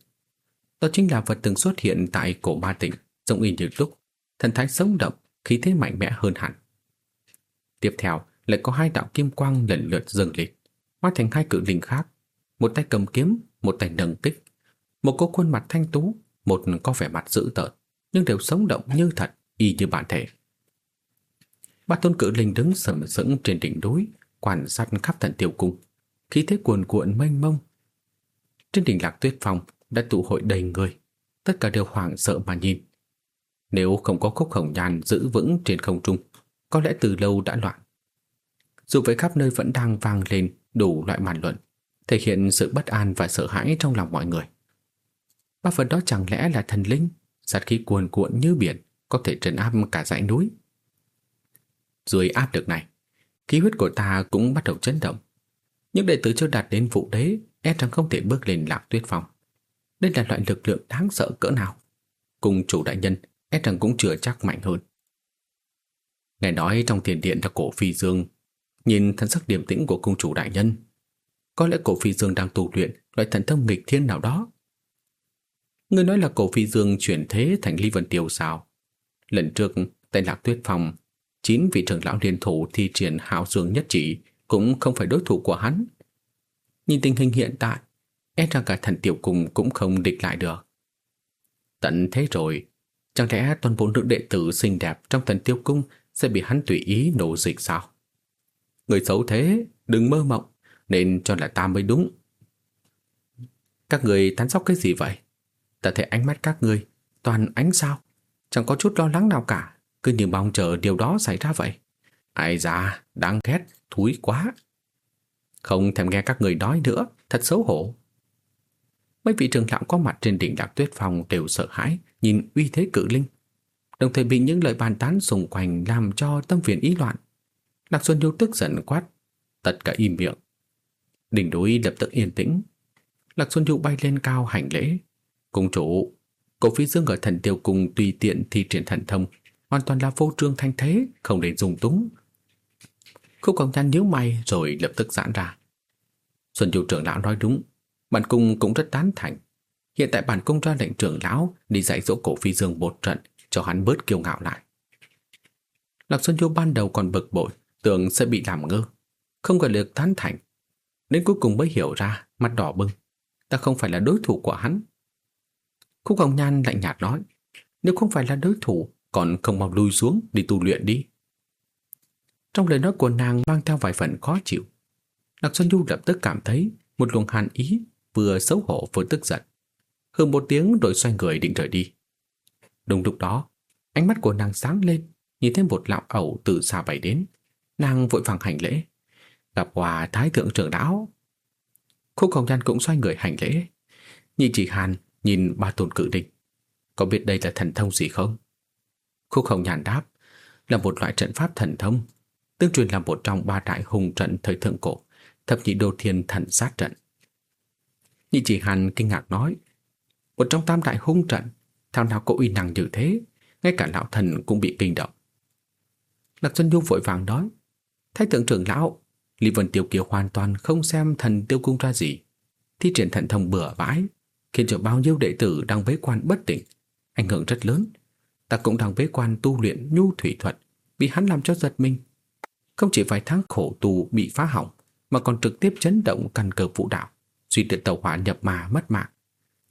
Đó chính là vật từng xuất hiện tại cổ ba tỉnh, giống y như lúc, thần thái sống động, khí thế mạnh mẽ hơn hẳn. Tiếp theo lại có hai đạo kim quang lần lượt dâng lên hóa thành hai cự linh khác, một tay cầm kiếm, một tay nâng kích. Một có khuôn mặt thanh tú, một có vẻ mặt dữ tợn, nhưng đều sống động như thật, y như bản thể bát tôn cự linh đứng sầm sững trên đỉnh núi, quan sát khắp thần tiểu cung, khí thế cuồn cuộn mênh mông. Trên đỉnh lạc tuyết phong đã tụ hội đầy người, tất cả đều hoảng sợ mà nhìn. Nếu không có khúc hồng nhan giữ vững trên không trung, có lẽ từ lâu đã loạn. Dù vậy khắp nơi vẫn đang vang lên đủ loại màn luận, thể hiện sự bất an và sợ hãi trong lòng mọi người. Ba phần đó chẳng lẽ là thần linh, sát khí cuồn cuộn như biển, có thể trấn áp cả dãy núi. Dưới áp lực này, khí huyết của ta cũng bắt đầu chấn động. Những đệ tử chưa đạt đến vụ đế e rằng không thể bước lên lạc tuyết phòng. Đây là loại lực lượng đáng sợ cỡ nào. Cùng chủ đại nhân e rằng cũng chưa chắc mạnh hơn. Nghe nói trong tiền điện là cổ phi dương Nhìn thân sắc điềm tĩnh của cung chủ đại nhân Có lẽ cổ phi dương đang tu luyện loại thần thông nghịch thiên nào đó. Người nói là cổ phi dương chuyển thế thành ly vân tiêu sao? Lần trước, tại lạc tuyết phòng, chín vị trưởng lão liên thủ thi triển hào dương nhất chỉ cũng không phải đối thủ của hắn. Nhìn tình hình hiện tại, e rằng cả thần tiểu cùng cũng không địch lại được. Tận thế rồi, chẳng lẽ toàn bộ nữ đệ tử xinh đẹp trong thần tiêu cung sẽ bị hắn tùy ý nổ dịch sao? Người xấu thế, đừng mơ mộng, nên cho là ta mới đúng. Các người tán sóc cái gì vậy? Ta thấy ánh mắt các người toàn ánh sao, chẳng có chút lo lắng nào cả, cứ như mong chờ điều đó xảy ra vậy. Ai da, đáng ghét, thúi quá. Không thèm nghe các người nói nữa, thật xấu hổ. Mấy vị trưởng lão có mặt trên đỉnh đạc Tuyết phòng đều sợ hãi nhìn uy thế cự linh, đồng thời bị những lời bàn tán xung quanh làm cho tâm phiền ý loạn. Lạc Xuân Du tức giận quát, tất cả im miệng. Đỉnh núi lập tức yên tĩnh. Lạc Xuân Du bay lên cao hành lễ. cùng chủ, cổ phi dương ở thần tiêu cung tùy tiện thi triển thần thông, hoàn toàn là vô trương thanh thế, không để dùng túng. Khúc Công Nhan nhíu mày rồi lập tức giãn ra. Xuân Du trưởng lão nói đúng, bản cung cũng rất tán thành. Hiện tại bản cung ra lệnh trưởng lão đi dạy dỗ cổ phi dương một trận cho hắn bớt kiêu ngạo lại. Lạc Xuân Du ban đầu còn bực bội, tưởng sẽ bị làm ngơ, không có được tán thành. Đến cuối cùng mới hiểu ra, mặt đỏ bừng, ta không phải là đối thủ của hắn. Khúc Hồng Nhan lạnh nhạt nói, nếu không phải là đối thủ, còn không mau lui xuống đi tu luyện đi. Trong lời nói của nàng mang theo vài phần khó chịu. Lạc Xuân Du lập tức cảm thấy một luồng hàn ý vừa xấu hổ vừa tức giận. Hơn một tiếng rồi xoay người định rời đi. Đúng lúc đó, ánh mắt của nàng sáng lên, nhìn thấy một lão ẩu từ xa bay đến. Nàng vội vàng hành lễ. Gặp hòa thái thượng trưởng lão. Khúc Hồng Nhan cũng xoay người hành lễ. Nhị chỉ hàn nhìn ba tôn cự địch. Có biết đây là thần thông gì không? Khúc Hồng nhàn đáp là một loại trận pháp thần thông, tương truyền là một trong ba đại hùng trận thời thượng cổ, thập nhị đô thiên thần sát trận. Nhị chỉ hàn kinh ngạc nói, một trong tam đại hung trận, Thảo nào có uy năng như thế, ngay cả lão thần cũng bị kinh động. Lạc Xuân Du vội vàng nói, Thái thượng trưởng lão, Lý Vân Tiêu Kiều hoàn toàn không xem thần tiêu cung ra gì. Thi triển thần thông bừa bãi, khiến cho bao nhiêu đệ tử đang bế quan bất tỉnh, ảnh hưởng rất lớn. Ta cũng đang bế quan tu luyện nhu thủy thuật, bị hắn làm cho giật mình. Không chỉ vài tháng khổ tù bị phá hỏng, mà còn trực tiếp chấn động căn cơ vũ đạo, suy tuyệt tàu hỏa nhập mà mất mạng.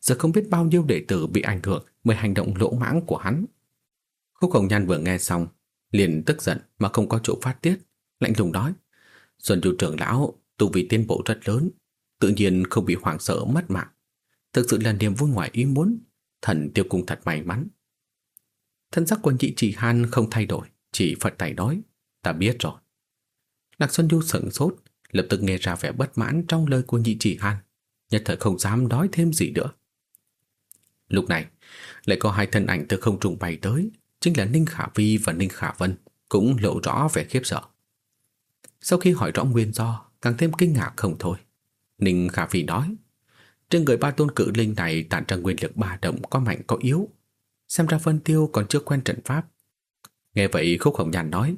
Giờ không biết bao nhiêu đệ tử bị ảnh hưởng bởi hành động lỗ mãng của hắn. Khúc Hồng Nhan vừa nghe xong, liền tức giận mà không có chỗ phát tiết, lạnh lùng nói. Xuân Du trưởng lão, tu vị tiến bộ rất lớn, tự nhiên không bị hoảng sợ mất mạng. Thực sự là niềm vui ngoài ý muốn, thần tiêu cung thật may mắn. Thân sắc của chị chỉ han không thay đổi, chỉ phật tay nói, ta biết rồi. Lạc Xuân Du sững sốt, lập tức nghe ra vẻ bất mãn trong lời của nhị chỉ han, nhất thời không dám nói thêm gì nữa. Lúc này, lại có hai thân ảnh từ không trùng bay tới, chính là Ninh Khả Vi và Ninh Khả Vân, cũng lộ rõ vẻ khiếp sợ. Sau khi hỏi rõ nguyên do, càng thêm kinh ngạc không thôi. Ninh Khả Vi nói, trên người ba tôn cự linh này tản ra nguyên lực ba động có mạnh có yếu. Xem ra Vân Tiêu còn chưa quen trận pháp. Nghe vậy Khúc Hồng Nhàn nói,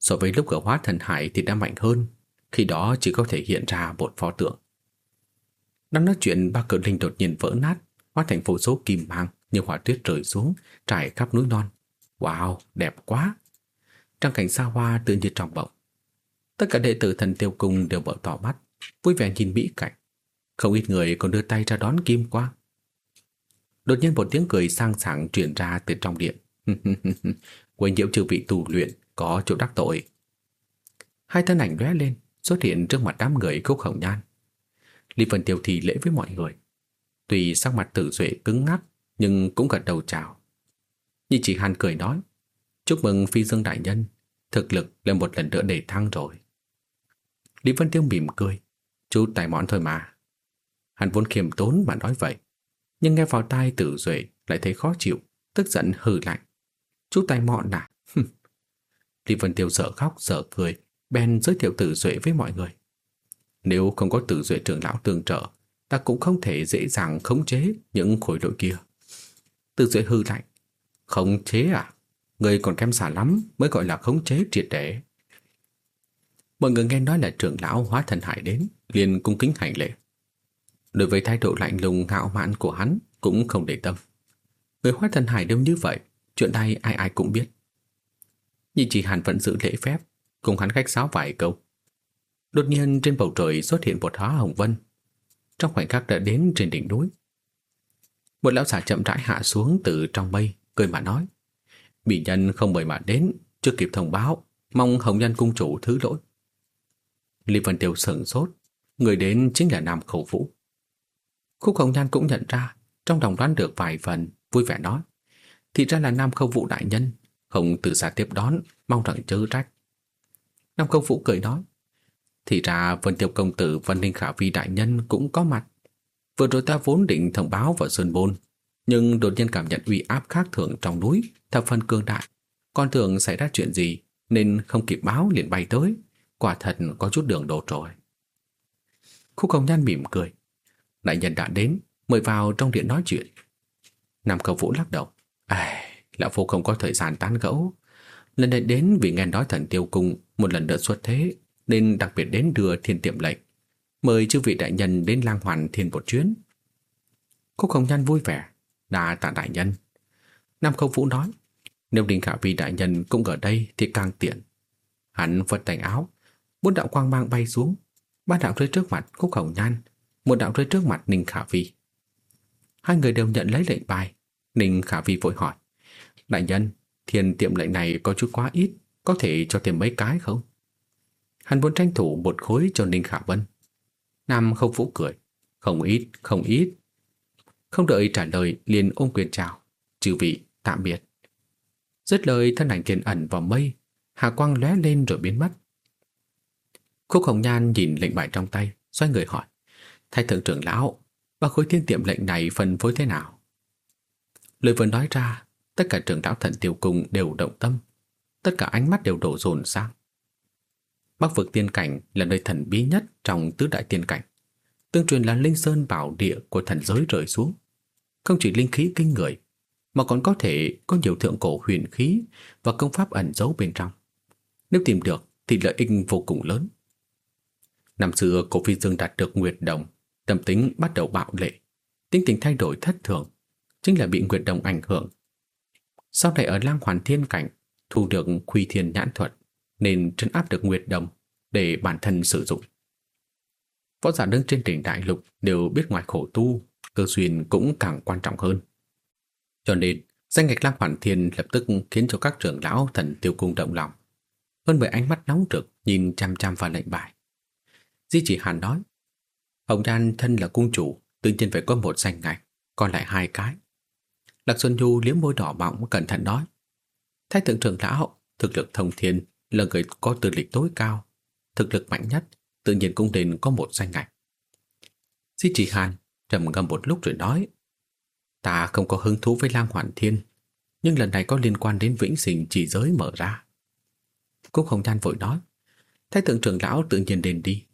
so với lúc ở hóa thần hải thì đã mạnh hơn, khi đó chỉ có thể hiện ra một pho tượng. Đang nói chuyện ba cửa linh đột nhiên vỡ nát, hóa thành vô số kim mang như hỏa tuyết rơi xuống, trải khắp núi non. Wow, đẹp quá! Trang cảnh xa hoa tự nhiên trong bộng. Tất cả đệ tử thần tiêu cung đều mở tỏ mắt, vui vẻ nhìn mỹ cảnh. Không ít người còn đưa tay ra đón kim quang. Đột nhiên một tiếng cười sang sảng truyền ra từ trong điện. Quên nhiễu trừ vị tù luyện, có chỗ đắc tội. Hai thân ảnh lóe lên, xuất hiện trước mặt đám người khúc hồng nhan. Lý Vân Tiêu thì lễ với mọi người. Tuy sắc mặt tử duệ cứng ngắc, nhưng cũng gật đầu chào. Nhị chỉ Hàn cười nói, chúc mừng phi dương đại nhân, thực lực lên một lần nữa để thăng rồi. Lý Vân Tiêu mỉm cười, chú tài mọn thôi mà. Hắn vốn khiêm tốn mà nói vậy, nhưng nghe vào tai tử duệ lại thấy khó chịu, tức giận hừ lạnh. Chú tài mọn à? Lý Vân Tiêu sợ khóc sợ cười, bèn giới thiệu tử duệ với mọi người. Nếu không có tử duệ trưởng lão tương trợ, ta cũng không thể dễ dàng khống chế những khối đội kia. Tử duệ hư lạnh. Khống chế à? Người còn kém xa lắm mới gọi là khống chế triệt để. Mọi người nghe nói là trưởng lão hóa thần hải đến, liền cung kính hành lễ. Đối với thái độ lạnh lùng ngạo mạn của hắn cũng không để tâm. Người hóa thần hải đều như vậy, chuyện này ai ai cũng biết. Nhị chỉ hàn vẫn giữ lễ phép, cùng hắn khách sáo vài câu. Đột nhiên trên bầu trời xuất hiện một hóa hồng vân. Trong khoảnh khắc đã đến trên đỉnh núi. Một lão giả chậm rãi hạ xuống từ trong mây, cười mà nói. Bị nhân không mời mà đến, chưa kịp thông báo, mong hồng nhân cung chủ thứ lỗi. Lý Vân Tiêu sửng sốt, người đến chính là Nam Khẩu Vũ. Khúc Hồng Nhan cũng nhận ra, trong đồng đoán được vài phần, vui vẻ nói. Thì ra là Nam Khâu Vũ đại nhân, không từ xa tiếp đón, mong rằng chớ trách. Nam Khâu Vũ cười nói. Thì ra Vân Tiêu Công Tử Vân Ninh Khả Vi đại nhân cũng có mặt. Vừa rồi ta vốn định thông báo vào Sơn Bôn, nhưng đột nhiên cảm nhận uy áp khác thường trong núi, thập phần cương đại. Con tưởng xảy ra chuyện gì, nên không kịp báo liền bay tới. Quả thật có chút đường đột rồi. Khúc Hồng Nhan mỉm cười. Đại nhân đã đến, mời vào trong điện nói chuyện. Nam Cầu Vũ lắc đầu. Ai, lão phu không có thời gian tán gẫu. Lần này đến vì nghe nói thần tiêu cung một lần nữa xuất thế, nên đặc biệt đến đưa thiên tiệm lệnh. Mời chư vị đại nhân đến lang hoàn thiên một chuyến. Cúc Hồng Nhan vui vẻ. Đã tạ đại nhân. Nam Cầu Vũ nói. Nếu Đình Khả Vi đại nhân cũng ở đây thì càng tiện. Hắn vật tành áo, bốn đạo quang mang bay xuống, ba đạo rơi trước mặt Cúc Hồng Nhan, một đạo rơi trước mặt Ninh Khả Vi. Hai người đều nhận lấy lệnh bài. Ninh Khả Vi vội hỏi. Đại nhân, thiên tiệm lệnh này có chút quá ít, có thể cho thêm mấy cái không? Hắn muốn tranh thủ một khối cho Ninh Khả Vân. Nam không vũ cười. Không ít, không ít. Không đợi trả lời liền ôm quyền chào. Chư vị, tạm biệt. Dứt lời thân ảnh tiền ẩn vào mây, hạ quang lóe lên rồi biến mất. Khúc Hồng Nhan nhìn lệnh bài trong tay, xoay người hỏi. Thái thượng trưởng lão, ba khối thiên tiệm lệnh này phân phối thế nào? Lời vừa nói ra, tất cả trưởng lão thần tiêu cung đều động tâm. Tất cả ánh mắt đều đổ dồn sang. Bắc vực tiên cảnh là nơi thần bí nhất trong tứ đại tiên cảnh. Tương truyền là linh sơn bảo địa của thần giới rơi xuống. Không chỉ linh khí kinh người, mà còn có thể có nhiều thượng cổ huyền khí và công pháp ẩn giấu bên trong. Nếu tìm được thì lợi ích vô cùng lớn. Năm xưa cổ phi dương đạt được Nguyệt Đồng, tâm tính bắt đầu bạo lệ, tính tình thay đổi thất thường, chính là bị Nguyệt Đồng ảnh hưởng. Sau này ở lang hoàn thiên cảnh, thu được khuy thiên nhãn thuật, nên trấn áp được Nguyệt Đồng để bản thân sử dụng. Võ giả đứng trên đỉnh đại lục đều biết ngoài khổ tu, cơ duyên cũng càng quan trọng hơn. Cho nên, danh ngạch Lam Hoàn Thiên lập tức khiến cho các trưởng lão thần tiêu cung động lòng. Hơn bởi ánh mắt nóng rực nhìn chăm chăm vào lệnh bài. Di chỉ Hàn nói, Hồng Nhan thân là cung chủ, tự nhiên phải có một danh ngạch, còn lại hai cái. Lạc Xuân Nhu liếm môi đỏ mọng cẩn thận nói, Thái thượng trưởng lão, thực lực thông thiên là người có tư lịch tối cao, thực lực mạnh nhất, tự nhiên cũng nên có một danh ngạch. Di trì Hàn trầm ngâm một lúc rồi nói, Ta không có hứng thú với Lam Hoàn Thiên, nhưng lần này có liên quan đến vĩnh sinh chỉ giới mở ra. Cúc Hồng Nhan vội nói, Thái thượng trưởng lão tự nhiên đền đi.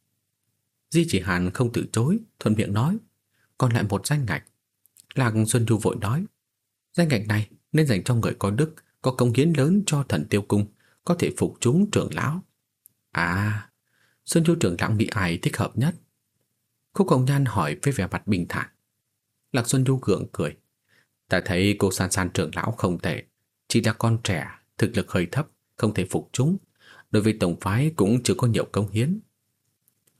Di chỉ Hàn không từ chối, thuận miệng nói, còn lại một danh ngạch. Lạc Xuân Du vội nói, danh ngạch này nên dành cho người có đức, có công hiến lớn cho thần tiêu cung, có thể phục chúng trưởng lão. À, Xuân Du trưởng lão bị ai thích hợp nhất? Khúc Hồng Nhan hỏi với vẻ mặt bình thản. Lạc Xuân Du gượng cười. Ta thấy cô san san trưởng lão không tệ, chỉ là con trẻ, thực lực hơi thấp, không thể phục chúng. Đối với tổng phái cũng chưa có nhiều công hiến.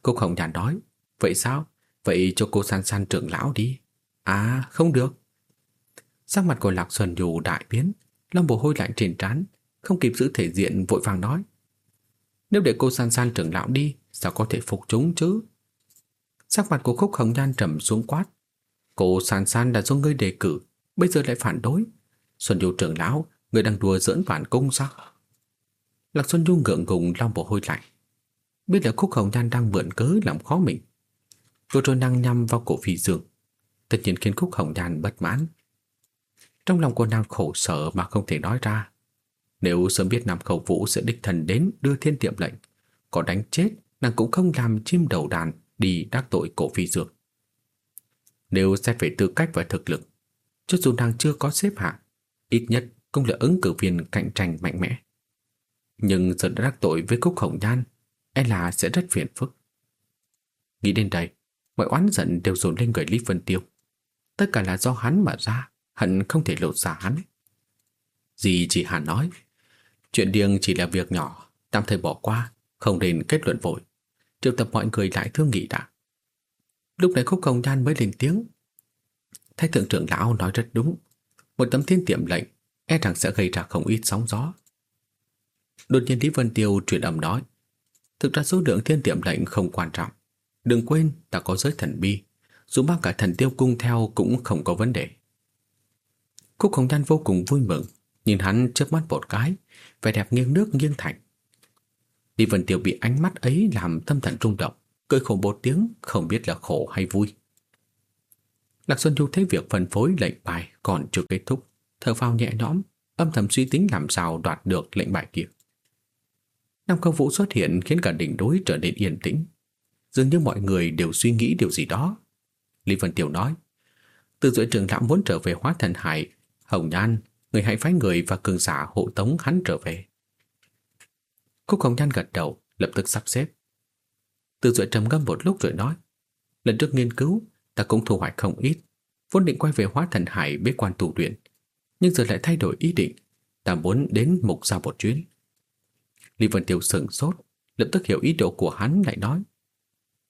Cúc Hồng Nhàn nói, vậy sao? Vậy cho cô san san trưởng lão đi. À, không được. Sắc mặt của Lạc Xuân dù đại biến, lòng bồ hôi lạnh trên trán, không kịp giữ thể diện vội vàng nói. Nếu để cô san san trưởng lão đi, sao có thể phục chúng chứ? Sắc mặt của Khúc Hồng Nhan trầm xuống quát. Cô san san đã do ngươi đề cử, bây giờ lại phản đối. Xuân Du trưởng lão, người đang đùa giỡn phản cung sao? Lạc Xuân Du ngượng ngùng lau bộ hôi lạnh. Biết là Khúc Hồng Nhan đang mượn cớ làm khó mình. cô rồi đang nhằm vào cổ phi dương. Tất nhiên khiến Khúc Hồng Nhan bất mãn. Trong lòng cô nàng khổ sở mà không thể nói ra. Nếu sớm biết Nam Khẩu Vũ sẽ đích thần đến đưa thiên tiệm lệnh, có đánh chết, nàng cũng không làm chim đầu đàn đi đắc tội cổ phi dược. Nếu xét về tư cách và thực lực, cho dù nàng chưa có xếp hạng, ít nhất cũng là ứng cử viên cạnh tranh mạnh mẽ. Nhưng giờ đã đắc tội với Cúc Hồng Nhan, e là sẽ rất phiền phức. Nghĩ đến đây, mọi oán giận đều dồn lên người Lý Vân Tiêu. Tất cả là do hắn mà ra, hận không thể lột giả hắn. Dì chỉ hẳn nói, chuyện điên chỉ là việc nhỏ, tạm thời bỏ qua, không nên kết luận vội. Triệu tập mọi người lại thương nghị đã. Lúc này khúc công nhan mới lên tiếng. Thái thượng trưởng lão nói rất đúng. Một tấm thiên tiệm lệnh e rằng sẽ gây ra không ít sóng gió. Đột nhiên Lý Vân Tiêu truyền âm nói. Thực ra số lượng thiên tiệm lệnh không quan trọng. Đừng quên ta có giới thần bi. Dù mang cả thần tiêu cung theo cũng không có vấn đề. Cúc Hồng Nhan vô cùng vui mừng, nhìn hắn chớp mắt một cái, vẻ đẹp nghiêng nước nghiêng thành. Lý Vân Tiêu bị ánh mắt ấy làm tâm thần rung động, cười khổ một tiếng, không biết là khổ hay vui. Lạc Xuân Du thấy việc phân phối lệnh bài còn chưa kết thúc, thở phào nhẹ nhõm, âm thầm suy tính làm sao đoạt được lệnh bài kia. Nam Công Vũ xuất hiện khiến cả đỉnh đối trở nên yên tĩnh. Dường như mọi người đều suy nghĩ điều gì đó. Lý Vân Tiểu nói, từ duệ trường lãm muốn trở về hóa thần hải, Hồng Nhan, người hãy phái người và cường giả hộ tống hắn trở về. Cúc Hồng Nhan gật đầu, lập tức sắp xếp. Từ duệ trầm ngâm một lúc rồi nói, lần trước nghiên cứu, ta cũng thu hoạch không ít, vốn định quay về hóa thần hải bế quan tù luyện, nhưng giờ lại thay đổi ý định, ta muốn đến mục gia một chuyến. Lý Vân Tiêu sửng sốt, lập tức hiểu ý đồ của hắn lại nói.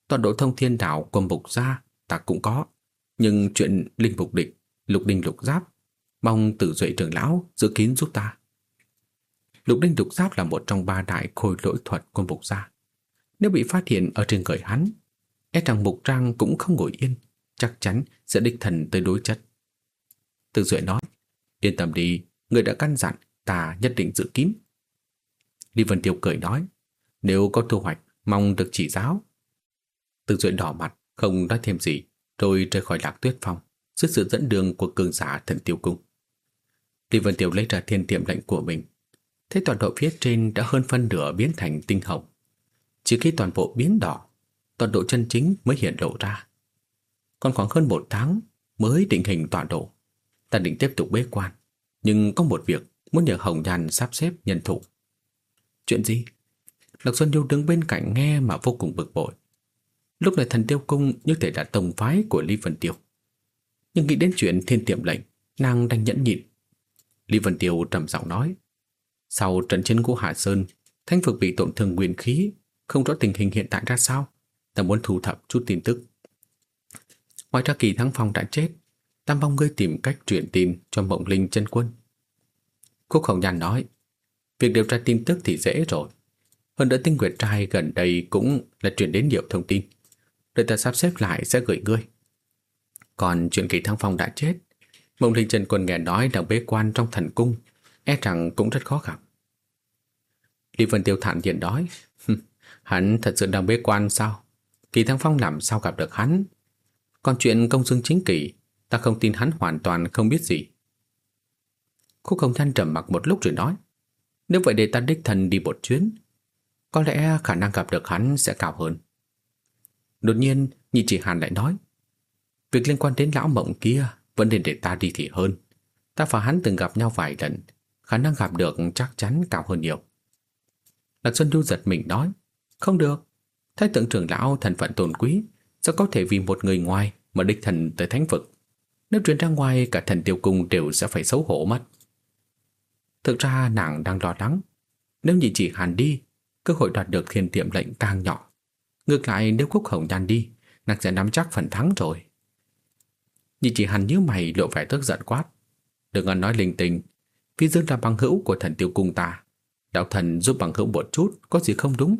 Toàn độ thông thiên đạo của mục gia ta cũng có, nhưng chuyện linh mục địch lục đinh lục giáp, mong tử duệ trưởng lão giữ kín giúp ta. Lục đinh lục giáp là một trong ba đại khôi lỗi thuật của mục gia. Nếu bị phát hiện ở trên người hắn, e rằng mục trang cũng không ngồi yên, chắc chắn sẽ đích thần tới đối chất. Tử duệ nói, yên tâm đi, người đã căn dặn, ta nhất định giữ kín. Lý Vân Tiêu cười nói, nếu có thu hoạch, mong được chỉ giáo. Từ Duệ đỏ mặt, không nói thêm gì, rồi rời khỏi lạc tuyết phong, dưới sự dẫn đường của cường giả thần tiêu cung. Lý Vân Tiêu lấy ra thiên tiệm lệnh của mình. Thấy toàn độ phía trên đã hơn phân nửa biến thành tinh hồng. Chỉ khi toàn bộ biến đỏ, toàn độ chân chính mới hiện lộ ra. Còn khoảng hơn một tháng mới định hình toàn độ. Ta định tiếp tục bế quan, nhưng có một việc muốn nhờ Hồng Nhàn sắp xếp nhân thủ. Chuyện gì? Lạc Xuân Nhu đứng bên cạnh nghe mà vô cùng bực bội. Lúc này thần tiêu cung như thể là tổng phái của Lý Vân Tiêu. Nhưng nghĩ đến chuyện thiên tiệm lệnh, nàng đang nhẫn nhịn. Lý Vân Tiêu trầm giọng nói. Sau trận chiến của Hạ Sơn, thanh phượng bị tổn thương nguyên khí, không rõ tình hình hiện tại ra sao. Ta muốn thu thập chút tin tức. Ngoài ra kỳ thắng phong đã chết, ta mong ngươi tìm cách truyền tin cho mộng linh chân quân. Khúc Hồng nhàn nói, Việc điều tra tin tức thì dễ rồi. Hơn nữa tinh nguyệt trai gần đây cũng là truyền đến nhiều thông tin. Đợi ta sắp xếp lại sẽ gửi ngươi. Còn chuyện kỳ thăng phong đã chết, Mộng Linh Trần quần nghe nói đang bế quan trong thần cung, e rằng cũng rất khó gặp. Lý Vân Tiêu thản nhiên nói, hắn thật sự đang bế quan sao? Kỳ Thăng Phong làm sao gặp được hắn? Còn chuyện công dương chính kỳ, ta không tin hắn hoàn toàn không biết gì. Khúc Không Thanh trầm mặc một lúc rồi nói, nếu vậy để ta đích thần đi một chuyến, Có lẽ khả năng gặp được hắn sẽ cao hơn. Đột nhiên, Nhị chỉ Hàn lại nói, Việc liên quan đến lão mộng kia, Vẫn nên để ta đi thì hơn. Ta và hắn từng gặp nhau vài lần, Khả năng gặp được chắc chắn cao hơn nhiều. Lạc Xuân Du giật mình nói, Không được. Thái tượng trưởng lão thần phận tồn quý, Sao có thể vì một người ngoài Mà đích thần tới thánh vực? Nếu truyền ra ngoài, cả thần tiêu cung đều sẽ phải xấu hổ mất. Thực ra nàng đang lo lắng. Nếu nhị chỉ hàn đi, Cơ hội đoạt được thiên tiệm lệnh càng nhỏ. Ngược lại, nếu Khúc Hồng Nhan đi, Nàng sẽ nắm chắc phần thắng rồi. Nhị chỉ hàn như mày, lộ vẻ tức giận quát. Đừng ăn nói linh tinh. Phi Dương là bằng hữu của thần tiêu cung ta. Đạo thần giúp bằng hữu một chút, Có gì không đúng?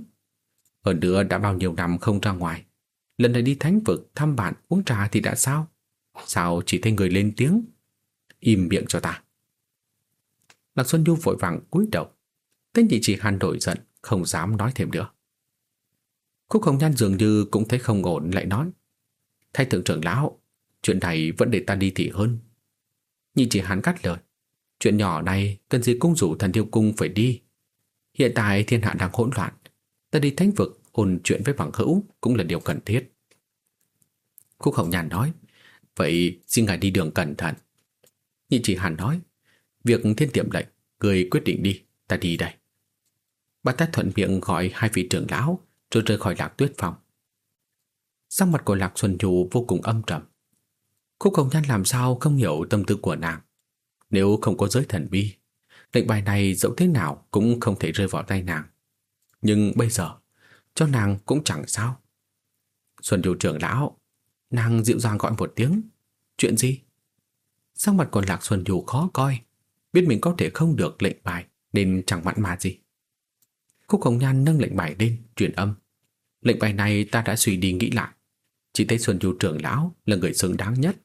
Hơn nữa, đã bao nhiêu năm không ra ngoài. Lần này đi thánh vực thăm bạn uống trà thì đã sao? Sao chỉ thấy người lên tiếng? Im miệng cho ta. Lạc Xuân Nhu vội vàng cúi đầu. Tên nhị chỉ hàn đổi giận, không dám nói thêm nữa. Khúc Hồng Nhan dường như cũng thấy không ổn lại nói. Thay thượng trưởng lão, chuyện này vẫn để ta đi thì hơn. Nhị chỉ hàn cắt lời. Chuyện nhỏ này cần gì cung rủ thần tiêu cung phải đi. Hiện tại thiên hạ đang hỗn loạn. Ta đi thánh vực ôn chuyện với bằng hữu cũng là điều cần thiết. Khúc Hồng Nhan nói. Vậy xin ngài đi đường cẩn thận. Nhị chỉ hàn nói. Việc thiên tiệm lệnh, người quyết định đi, ta đi đây. Bà ta thuận miệng gọi hai vị trưởng lão, rồi rời khỏi lạc tuyết phòng. Sắc mặt của Lạc Xuân Nhu vô cùng âm trầm. Khúc Hồng Nhan làm sao không hiểu tâm tư của nàng. Nếu không có giới thần bi, lệnh bài này dẫu thế nào cũng không thể rơi vào tay nàng. Nhưng bây giờ, cho nàng cũng chẳng sao. Xuân Nhu trưởng lão, nàng dịu dàng gọi một tiếng. Chuyện gì? Sắc mặt của Lạc Xuân Nhu khó coi, biết mình có thể không được lệnh bài nên chẳng mặn mà gì. Khúc Hồng Nhan nâng lệnh bài lên, truyền âm. Lệnh bài này ta đã suy đi nghĩ lại. Chỉ thấy Xuân Du trưởng lão là người xứng đáng nhất.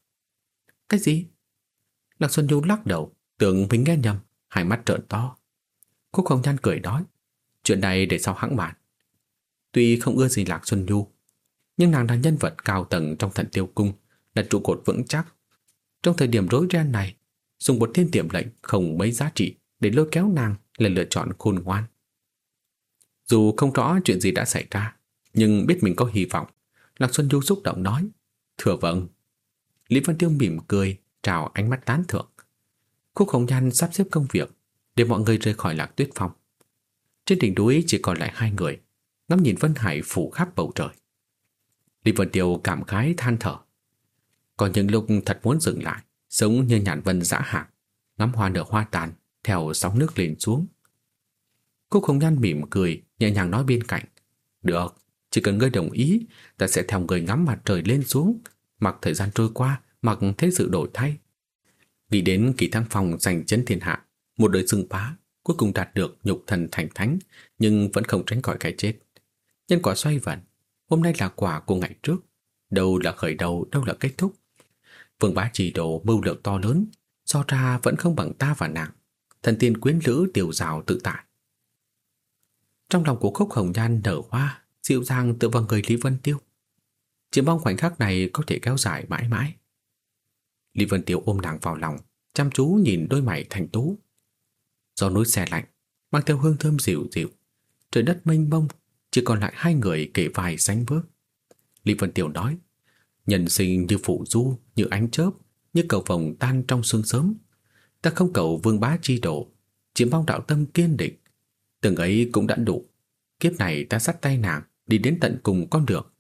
Cái gì? Lạc Xuân Du lắc đầu, tưởng mình nghe nhầm, hai mắt trợn to. Khúc Hồng Nhan cười nói, chuyện này để sau hãng bản. Tuy không ưa gì Lạc Xuân Du, nhưng nàng là nhân vật cao tầng trong thần tiêu cung, là trụ cột vững chắc. Trong thời điểm rối ren này, dùng một thiên tiệm lệnh không mấy giá trị để lôi kéo nàng là lựa chọn khôn ngoan. Dù không rõ chuyện gì đã xảy ra, nhưng biết mình có hy vọng, Lạc Xuân Du xúc động nói, thừa vâng. Lý Văn Tiêu mỉm cười, chào ánh mắt tán thưởng. Khúc Hồng Nhan sắp xếp công việc để mọi người rời khỏi lạc tuyết phong. Trên đỉnh núi chỉ còn lại hai người, ngắm nhìn Vân Hải phủ khắp bầu trời. Lý Vân Tiêu cảm khái than thở. Có những lúc thật muốn dừng lại, sống như nhàn vân dã hạng, ngắm hoa nở hoa tàn, theo sóng nước lên xuống. Cúc Hồng Nhan mỉm cười, nhẹ nhàng nói bên cạnh. Được, chỉ cần ngươi đồng ý, ta sẽ theo người ngắm mặt trời lên xuống, mặc thời gian trôi qua, mặc thế sự đổi thay. Nghĩ đến kỳ thăng phòng giành chấn thiên hạ, một đời xưng phá, cuối cùng đạt được nhục thần thành thánh, nhưng vẫn không tránh khỏi cái chết. Nhân quả xoay vần, hôm nay là quả của ngày trước, đâu là khởi đầu, đâu là kết thúc. Vương bá chỉ đồ mưu lược to lớn, so ra vẫn không bằng ta và nàng. Thần tiên quyến lữ tiểu rào tự tại. Trong lòng của khúc hồng nhan nở hoa, dịu dàng tựa vào người Lý Vân Tiêu. Chỉ mong khoảnh khắc này có thể kéo dài mãi mãi. Lý Vân Tiêu ôm nàng vào lòng, chăm chú nhìn đôi mày thành tú. Do núi xe lạnh, mang theo hương thơm dịu dịu, trời đất mênh mông, chỉ còn lại hai người kể vài sánh bước. Lý Vân Tiêu nói, nhân sinh như phụ du, như ánh chớp, như cầu vồng tan trong sương sớm. Ta không cầu vương bá chi độ, chỉ mong đạo tâm kiên định. Từng ấy cũng đã đủ. Kiếp này ta sắt tay nàng đi đến tận cùng con đường.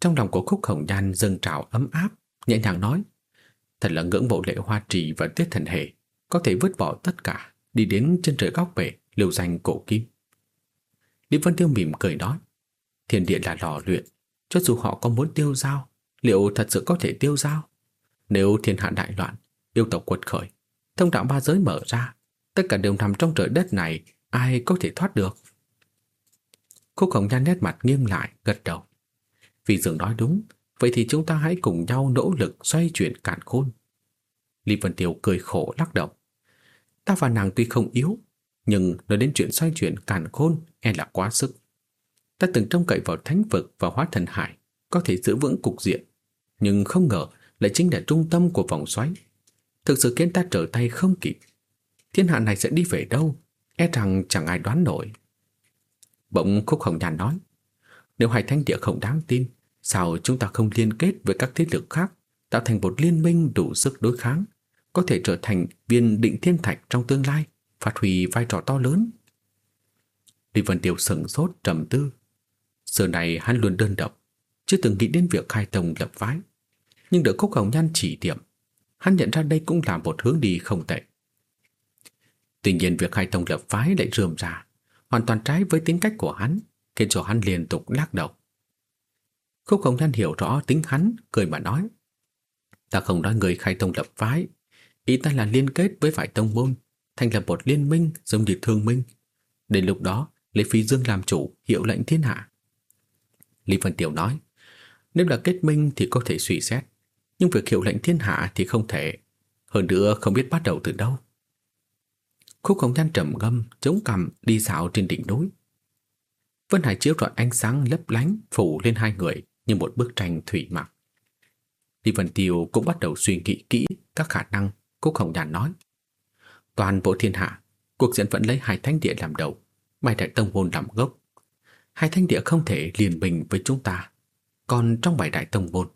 Trong lòng của Khúc Hồng Nhan dâng trào ấm áp, nhẹ nhàng nói, thật là ngưỡng mộ lệ hoa trì và tiết thần hệ, có thể vứt bỏ tất cả, đi đến chân trời góc bể, liều danh cổ kim. Lý Vân Tiêu mỉm cười nói, thiên địa là lò luyện, cho dù họ có muốn tiêu giao, liệu thật sự có thể tiêu giao? Nếu thiên hạ đại loạn, yêu tộc quật khởi, thông đạo ba giới mở ra, tất cả đều nằm trong trời đất này, ai có thể thoát được? Khúc Hồng Nhan nét mặt nghiêm lại, gật đầu. Vì dường nói đúng, vậy thì chúng ta hãy cùng nhau nỗ lực xoay chuyển cản khôn. Lý Vân Tiêu cười khổ lắc đầu. Ta và nàng tuy không yếu, nhưng nói đến chuyện xoay chuyển cản khôn e là quá sức. Ta từng trông cậy vào thánh vực và hóa thần hải có thể giữ vững cục diện, nhưng không ngờ lại chính là trung tâm của vòng xoáy. Thực sự khiến ta trở tay không kịp. Thiên hạ này sẽ đi về đâu? E rằng chẳng ai đoán nổi. Bỗng Khúc Hồng Nhàn nói Nếu hai thánh địa không đáng tin Sao chúng ta không liên kết với các thế lực khác Tạo thành một liên minh đủ sức đối kháng Có thể trở thành viên định thiên thạch trong tương lai Phát huy vai trò to lớn Lý Vân Tiêu sững sốt trầm tư Giờ này hắn luôn đơn độc Chưa từng nghĩ đến việc khai tông lập phái Nhưng được Khúc Hồng Nhan chỉ điểm Hắn nhận ra đây cũng là một hướng đi không tệ Tuy nhiên việc khai tông lập phái lại rườm ra hoàn toàn trái với tính cách của hắn, khiến cho hắn liên tục lắc đầu. Khúc Hồng Nhan hiểu rõ tính hắn, cười mà nói. Ta không nói người khai tông lập phái, ý ta là liên kết với vài tông môn, thành lập một liên minh giống như thương minh. Đến lúc đó, lấy Phi Dương làm chủ, hiệu lệnh thiên hạ. Lý Vân Tiểu nói, nếu là kết minh thì có thể suy xét, nhưng việc hiệu lệnh thiên hạ thì không thể. Hơn nữa không biết bắt đầu từ đâu. Khúc Hồng Nhan trầm ngâm, chống cằm đi dạo trên đỉnh núi. Vân Hải chiếu rọi ánh sáng lấp lánh phủ lên hai người như một bức tranh thủy mặc. Lý Vân Tiêu cũng bắt đầu suy nghĩ kỹ các khả năng Cúc Hồng Nhan nói. Toàn bộ thiên hạ, cuộc diễn vẫn lấy hai thánh địa làm đầu, bài đại tông môn làm gốc. Hai thánh địa không thể liền bình với chúng ta. Còn trong bài đại tông môn,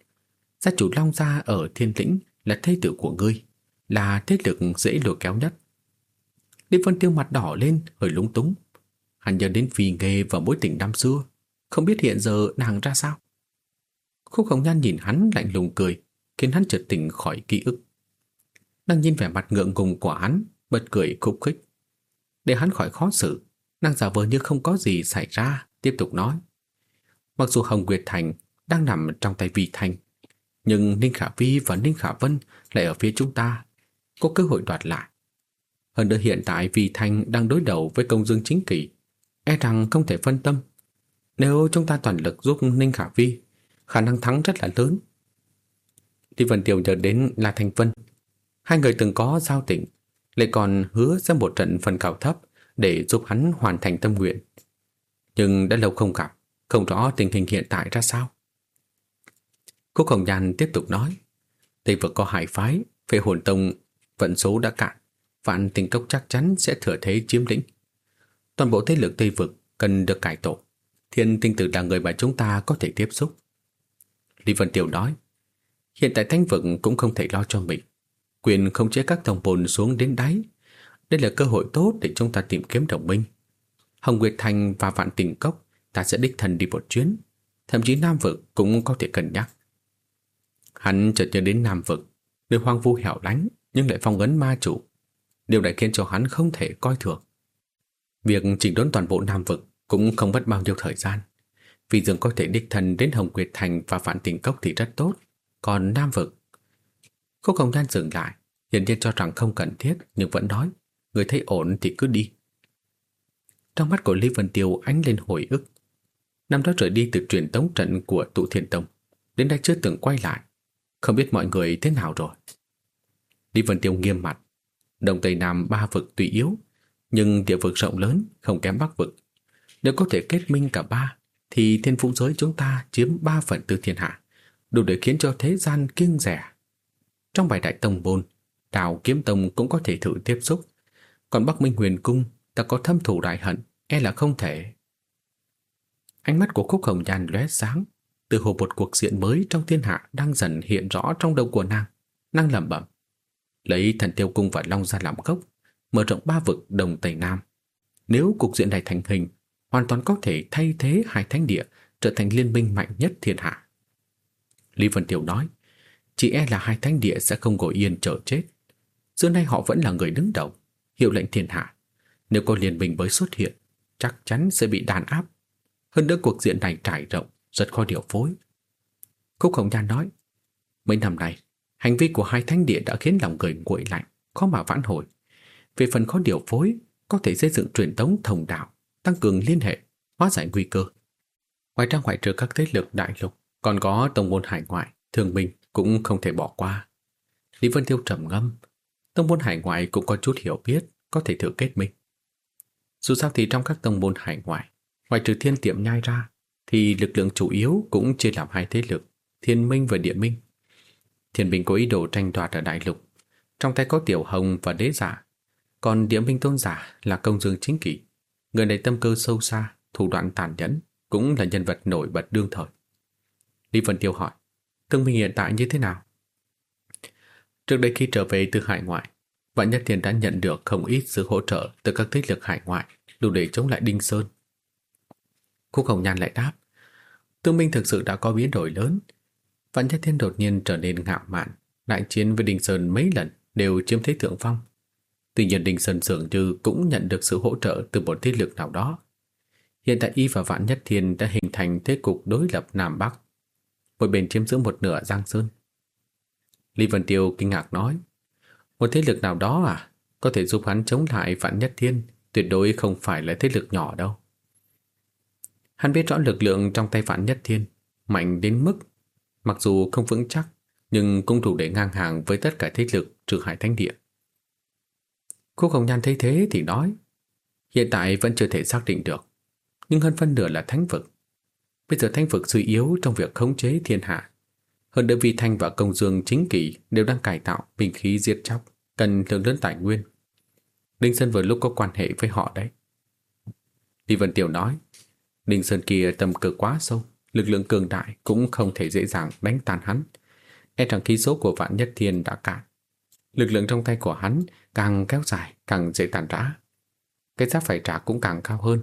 gia chủ Long Gia ở thiên lĩnh là thế tử của ngươi, là thế lực dễ lừa kéo nhất. Lý Vân Tiêu mặt đỏ lên, hơi lúng túng. hắn nhớ đến phi nghề và mối tình năm xưa, không biết hiện giờ nàng ra sao. Khúc Hồng Nhan nhìn hắn lạnh lùng cười, khiến hắn chợt tỉnh khỏi ký ức. Nàng nhìn vẻ mặt ngượng ngùng của hắn, bật cười khúc khích. Để hắn khỏi khó xử, nàng giả vờ như không có gì xảy ra, tiếp tục nói. Mặc dù Hồng Nguyệt Thành đang nằm trong tay vị thành nhưng Ninh Khả Vi và Ninh Khả Vân lại ở phía chúng ta, có cơ hội đoạt lại. Hơn nữa hiện tại vị thành đang đối đầu với công dương chính kỳ, e rằng không thể phân tâm. Nếu chúng ta toàn lực giúp Ninh Khả Vi, khả năng thắng rất là lớn. Lý Vân tiểu nhớ đến là Thành Vân. Hai người từng có giao tình, lại còn hứa ra một trận phần cao thấp để giúp hắn hoàn thành tâm nguyện. Nhưng đã lâu không gặp, không rõ tình hình hiện tại ra sao. Cúc Hồng Nhan tiếp tục nói, Tây vực có hải phái, phê hồn tông, vận số đã cạn, vạn tình cốc chắc chắn sẽ thừa thế chiếm lĩnh. Toàn bộ thế lực Tây vực cần được cải tổ. Thiên tinh tử là người mà chúng ta có thể tiếp xúc. Lý Vân Tiểu nói, hiện tại thanh vực cũng không thể lo cho mình. Quyền không chế các đồng bồn xuống đến đáy. Đây là cơ hội tốt để chúng ta tìm kiếm đồng minh. Hồng Nguyệt Thành và Vạn Tình Cốc ta sẽ đích thần đi một chuyến. Thậm chí Nam Vực cũng có thể cân nhắc. Hắn chợt nhớ đến Nam Vực, nơi hoang vu hẻo lánh nhưng lại phong ấn ma chủ. Điều này khiến cho hắn không thể coi thường. Việc chỉnh đốn toàn bộ Nam Vực cũng không mất bao nhiêu thời gian. Vì dường có thể đích thần đến Hồng Nguyệt Thành và Vạn Tình Cốc thì rất tốt. Còn Nam Vực... có không Nhan dừng lại, hiển nhiên cho rằng không cần thiết nhưng vẫn nói, người thấy ổn thì cứ đi. Trong mắt của Lý Vân Tiêu ánh lên hồi ức. Năm đó rời đi từ truyền tống trận của tụ thiên tông, đến đây chưa từng quay lại. Không biết mọi người thế nào rồi. Lý Vân Tiêu nghiêm mặt. Đông Tây Nam ba vực tùy yếu, nhưng địa vực rộng lớn không kém Bắc vực. Nếu có thể kết minh cả ba, thì thiên vũ giới chúng ta chiếm ba phần tư thiên hạ, đủ để khiến cho thế gian kiêng rẻ. Trong bài đại tông bôn, Đào Kiếm Tông cũng có thể thử tiếp xúc, còn Bắc Minh Huyền Cung ta có thâm thủ đại hận, e là không thể. Ánh mắt của Khúc Hồng Nhan lóe sáng, từ hồ một cuộc diện mới trong thiên hạ đang dần hiện rõ trong đầu của nàng. Nàng lẩm bẩm, lấy thần tiêu cung và long ra làm gốc, mở rộng ba vực đồng tây nam. Nếu cục diện này thành hình, hoàn toàn có thể thay thế hai thánh địa trở thành liên minh mạnh nhất thiên hạ. Lý Vân Tiểu nói, chỉ e là hai thánh địa sẽ không ngồi yên chờ chết. Giữa nay họ vẫn là người đứng đầu, hiệu lệnh thiên hạ. Nếu có liên minh mới xuất hiện, chắc chắn sẽ bị đàn áp. Hơn nữa cuộc diện này trải rộng, rất khó điều phối. Khúc Hồng Nhan nói, mấy năm nay, hành vi của hai thánh địa đã khiến lòng người nguội lạnh, khó mà vãn hồi. Về phần khó điều phối, có thể xây dựng truyền thống thông đạo, tăng cường liên hệ, hóa giải nguy cơ. Ngoài ra ngoại trừ các thế lực đại lục, còn có tông môn hải ngoại, thường mình cũng không thể bỏ qua. Lý Vân Tiêu trầm ngâm, tông môn hải ngoại cũng có chút hiểu biết, có thể thử kết minh. Dù sao thì trong các tông môn hải ngoại, ngoài trừ thiên tiệm nhai ra, thì lực lượng chủ yếu cũng chia làm hai thế lực, thiên minh và địa minh. Thiên minh có ý đồ tranh đoạt ở đại lục, trong tay có tiểu hồng và đế giả, còn địa minh tôn giả là công dương chính kỷ. Người này tâm cơ sâu xa, thủ đoạn tàn nhẫn, cũng là nhân vật nổi bật đương thời. Lý Vân Tiêu hỏi, thương minh hiện tại như thế nào? Trước đây khi trở về từ hải ngoại, Vạn Nhất Thiên đã nhận được không ít sự hỗ trợ từ các thế lực hải ngoại đủ để chống lại Đinh Sơn. Khúc Hồng Nhan lại đáp, Tương Minh thực sự đã có biến đổi lớn. Vạn Nhất Thiên đột nhiên trở nên ngạo mạn, đại chiến với Đinh Sơn mấy lần đều chiếm thế thượng phong. Tuy nhiên Đinh Sơn dường như cũng nhận được sự hỗ trợ từ một thế lực nào đó. Hiện tại Y và Vạn Nhất Thiên đã hình thành thế cục đối lập Nam Bắc. Một bên chiếm giữ một nửa Giang Sơn. Lý Vân Tiêu kinh ngạc nói, một thế lực nào đó à, có thể giúp hắn chống lại Vạn Nhất Thiên, tuyệt đối không phải là thế lực nhỏ đâu. Hắn biết rõ lực lượng trong tay Vạn Nhất Thiên, mạnh đến mức, mặc dù không vững chắc, nhưng cũng đủ để ngang hàng với tất cả thế lực trừ hải thánh địa. Khúc Hồng Nhan thấy thế thì nói, hiện tại vẫn chưa thể xác định được, nhưng hơn phân nửa là thánh vực. Bây giờ thánh vực suy yếu trong việc khống chế thiên hạ. Hơn nữa vì Thanh và Công Dương chính kỳ đều đang cải tạo bình khí diệt chóc, cần lượng lớn tài nguyên. Đinh Sơn vừa lúc có quan hệ với họ đấy. Lý Vân Tiểu nói, Đinh Sơn kia tầm cỡ quá sâu, lực lượng cường đại cũng không thể dễ dàng đánh tan hắn. E rằng khí số của vạn nhất thiên đã cạn. Lực lượng trong tay của hắn càng kéo dài càng dễ tàn rã. Cái giá phải trả cũng càng cao hơn.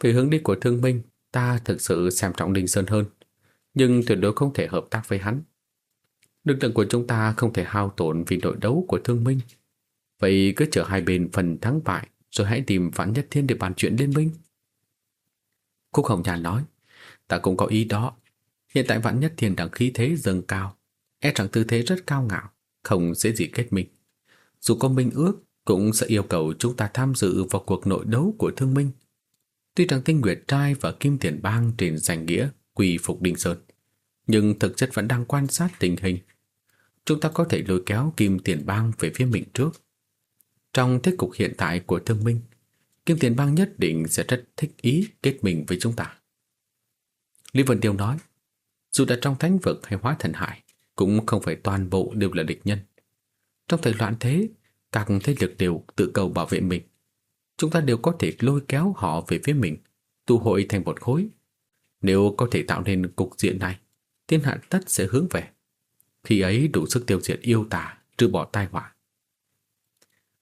Về hướng đi của thương minh, ta thực sự xem trọng Đinh Sơn hơn, nhưng tuyệt đối không thể hợp tác với hắn. Lực lượng của chúng ta không thể hao tổn vì nội đấu của thương minh. Vậy cứ chờ hai bên phần thắng bại rồi hãy tìm Vạn Nhất Thiên để bàn chuyện liên minh. Khúc Hồng Nhàn nói, ta cũng có ý đó. Hiện tại Vạn Nhất Thiên đang khí thế dâng cao, e rằng tư thế rất cao ngạo, không dễ gì kết minh. Dù có minh ước, cũng sẽ yêu cầu chúng ta tham dự vào cuộc nội đấu của thương minh. Tuy rằng Tinh Nguyệt Trai và Kim Tiền Bang trên danh nghĩa quỳ phục Đinh Sơn, nhưng thực chất vẫn đang quan sát tình hình. Chúng ta có thể lôi kéo Kim Tiền Bang về phía mình trước. Trong thế cục hiện tại của thương minh, Kim Tiền Bang nhất định sẽ rất thích ý kết mình với chúng ta. Lý Vân Tiêu nói, dù đã trong thánh vực hay hóa thần hải, cũng không phải toàn bộ đều là địch nhân. Trong thời loạn thế, các thế lực đều tự cầu bảo vệ mình. Chúng ta đều có thể lôi kéo họ về phía mình, tụ hội thành một khối. Nếu có thể tạo nên cục diện này, thiên hạ tất sẽ hướng về. Khi ấy đủ sức tiêu diệt yêu tà, trừ bỏ tai họa.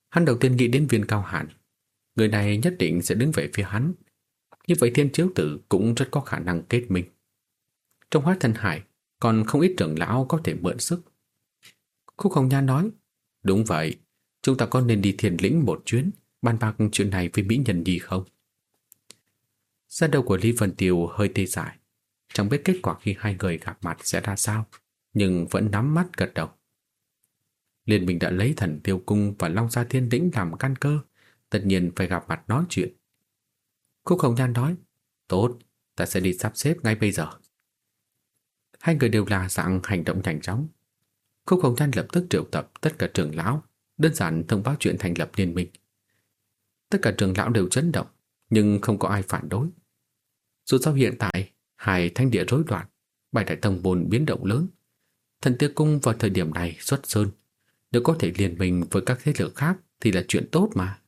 Hắn đầu tiên nghĩ đến viên cao hạn. Người này nhất định sẽ đứng về phía hắn. Như vậy thiên chiếu tử cũng rất có khả năng kết minh. Trong hóa thần hải, còn không ít trưởng lão có thể mượn sức. Khúc Hồng Nha nói, đúng vậy, chúng ta có nên đi thiền lĩnh một chuyến, bàn bạc chuyện này với mỹ nhân đi không? Ra đầu của Lý Vân Tiêu hơi tê dại, chẳng biết kết quả khi hai người gặp mặt sẽ ra sao, nhưng vẫn nắm mắt gật đầu. Liên minh đã lấy thần tiêu cung và Long Gia Thiên Lĩnh làm căn cơ, tất nhiên phải gặp mặt nói chuyện. Khúc Hồng Nhan nói, tốt, ta sẽ đi sắp xếp ngay bây giờ. Hai người đều là dạng hành động nhanh chóng. Khúc Hồng Nhan lập tức triệu tập tất cả trưởng lão, đơn giản thông báo chuyện thành lập liên minh. Tất cả trưởng lão đều chấn động, nhưng không có ai phản đối. Dù sao hiện tại, hai thanh địa rối loạn, bài đại tông bồn biến động lớn. Thần tiêu cung vào thời điểm này xuất sơn, nếu có thể liên minh với các thế lực khác thì là chuyện tốt mà.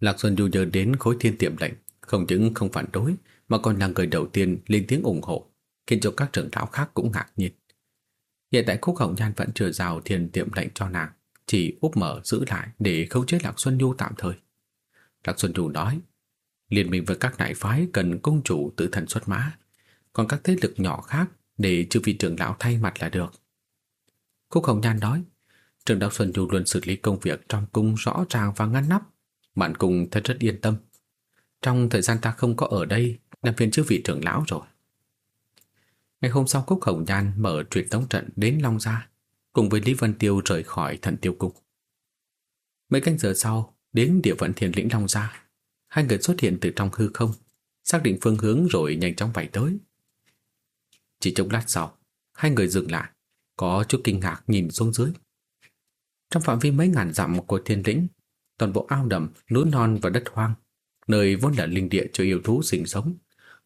Lạc Xuân Du nhớ đến khối thiên tiệm lệnh, không những không phản đối mà còn là người đầu tiên lên tiếng ủng hộ, khiến cho các trưởng lão khác cũng ngạc nhiên. Hiện tại Khúc Hồng Nhan vẫn chưa rào thiên tiệm lệnh cho nàng, chỉ úp mở giữ lại để khống chế Lạc Xuân Du tạm thời. Lạc Xuân Du nói, liên minh với các đại phái cần công chủ tự thần xuất mã, còn các thế lực nhỏ khác để chư vị trưởng lão thay mặt là được. Khúc Hồng Nhan nói, Trường Đạo Xuân Du luôn xử lý công việc trong cung rõ ràng và ngăn nắp. Bạn cùng thật rất yên tâm. Trong thời gian ta không có ở đây, làm phiền chư vị trưởng lão rồi. Ngày hôm sau Cúc Hồng Nhan mở truyền tống trận đến Long Gia, cùng với Lý Vân Tiêu rời khỏi thần tiêu cung. Mấy canh giờ sau, đến địa phận thiền lĩnh Long Gia, hai người xuất hiện từ trong hư không, xác định phương hướng rồi nhanh chóng bay tới. Chỉ trong lát sau, hai người dừng lại, có chút kinh ngạc nhìn xuống dưới. Trong phạm vi mấy ngàn dặm của thiên lĩnh, toàn bộ ao đầm, núi non và đất hoang, nơi vốn là linh địa cho yêu thú sinh sống,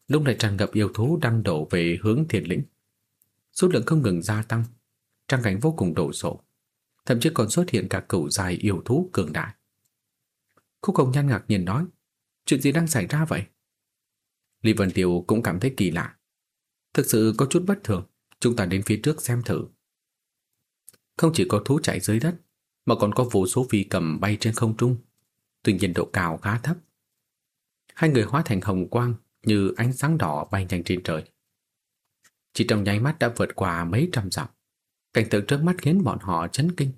lúc này tràn ngập yêu thú đang đổ về hướng thiên lĩnh. Số lượng không ngừng gia tăng, trang cảnh vô cùng đổ sộ, thậm chí còn xuất hiện cả cửu dài yêu thú cường đại. Khúc Hồng Nhan ngạc nhiên nói, chuyện gì đang xảy ra vậy? Lý Vân Tiêu cũng cảm thấy kỳ lạ. Thực sự có chút bất thường, chúng ta đến phía trước xem thử. Không chỉ có thú chạy dưới đất, mà còn có vô số phi cầm bay trên không trung, tuy nhiên độ cao khá thấp. Hai người hóa thành hồng quang như ánh sáng đỏ bay nhanh trên trời. Chỉ trong nháy mắt đã vượt qua mấy trăm dặm, cảnh tượng trước mắt khiến bọn họ chấn kinh.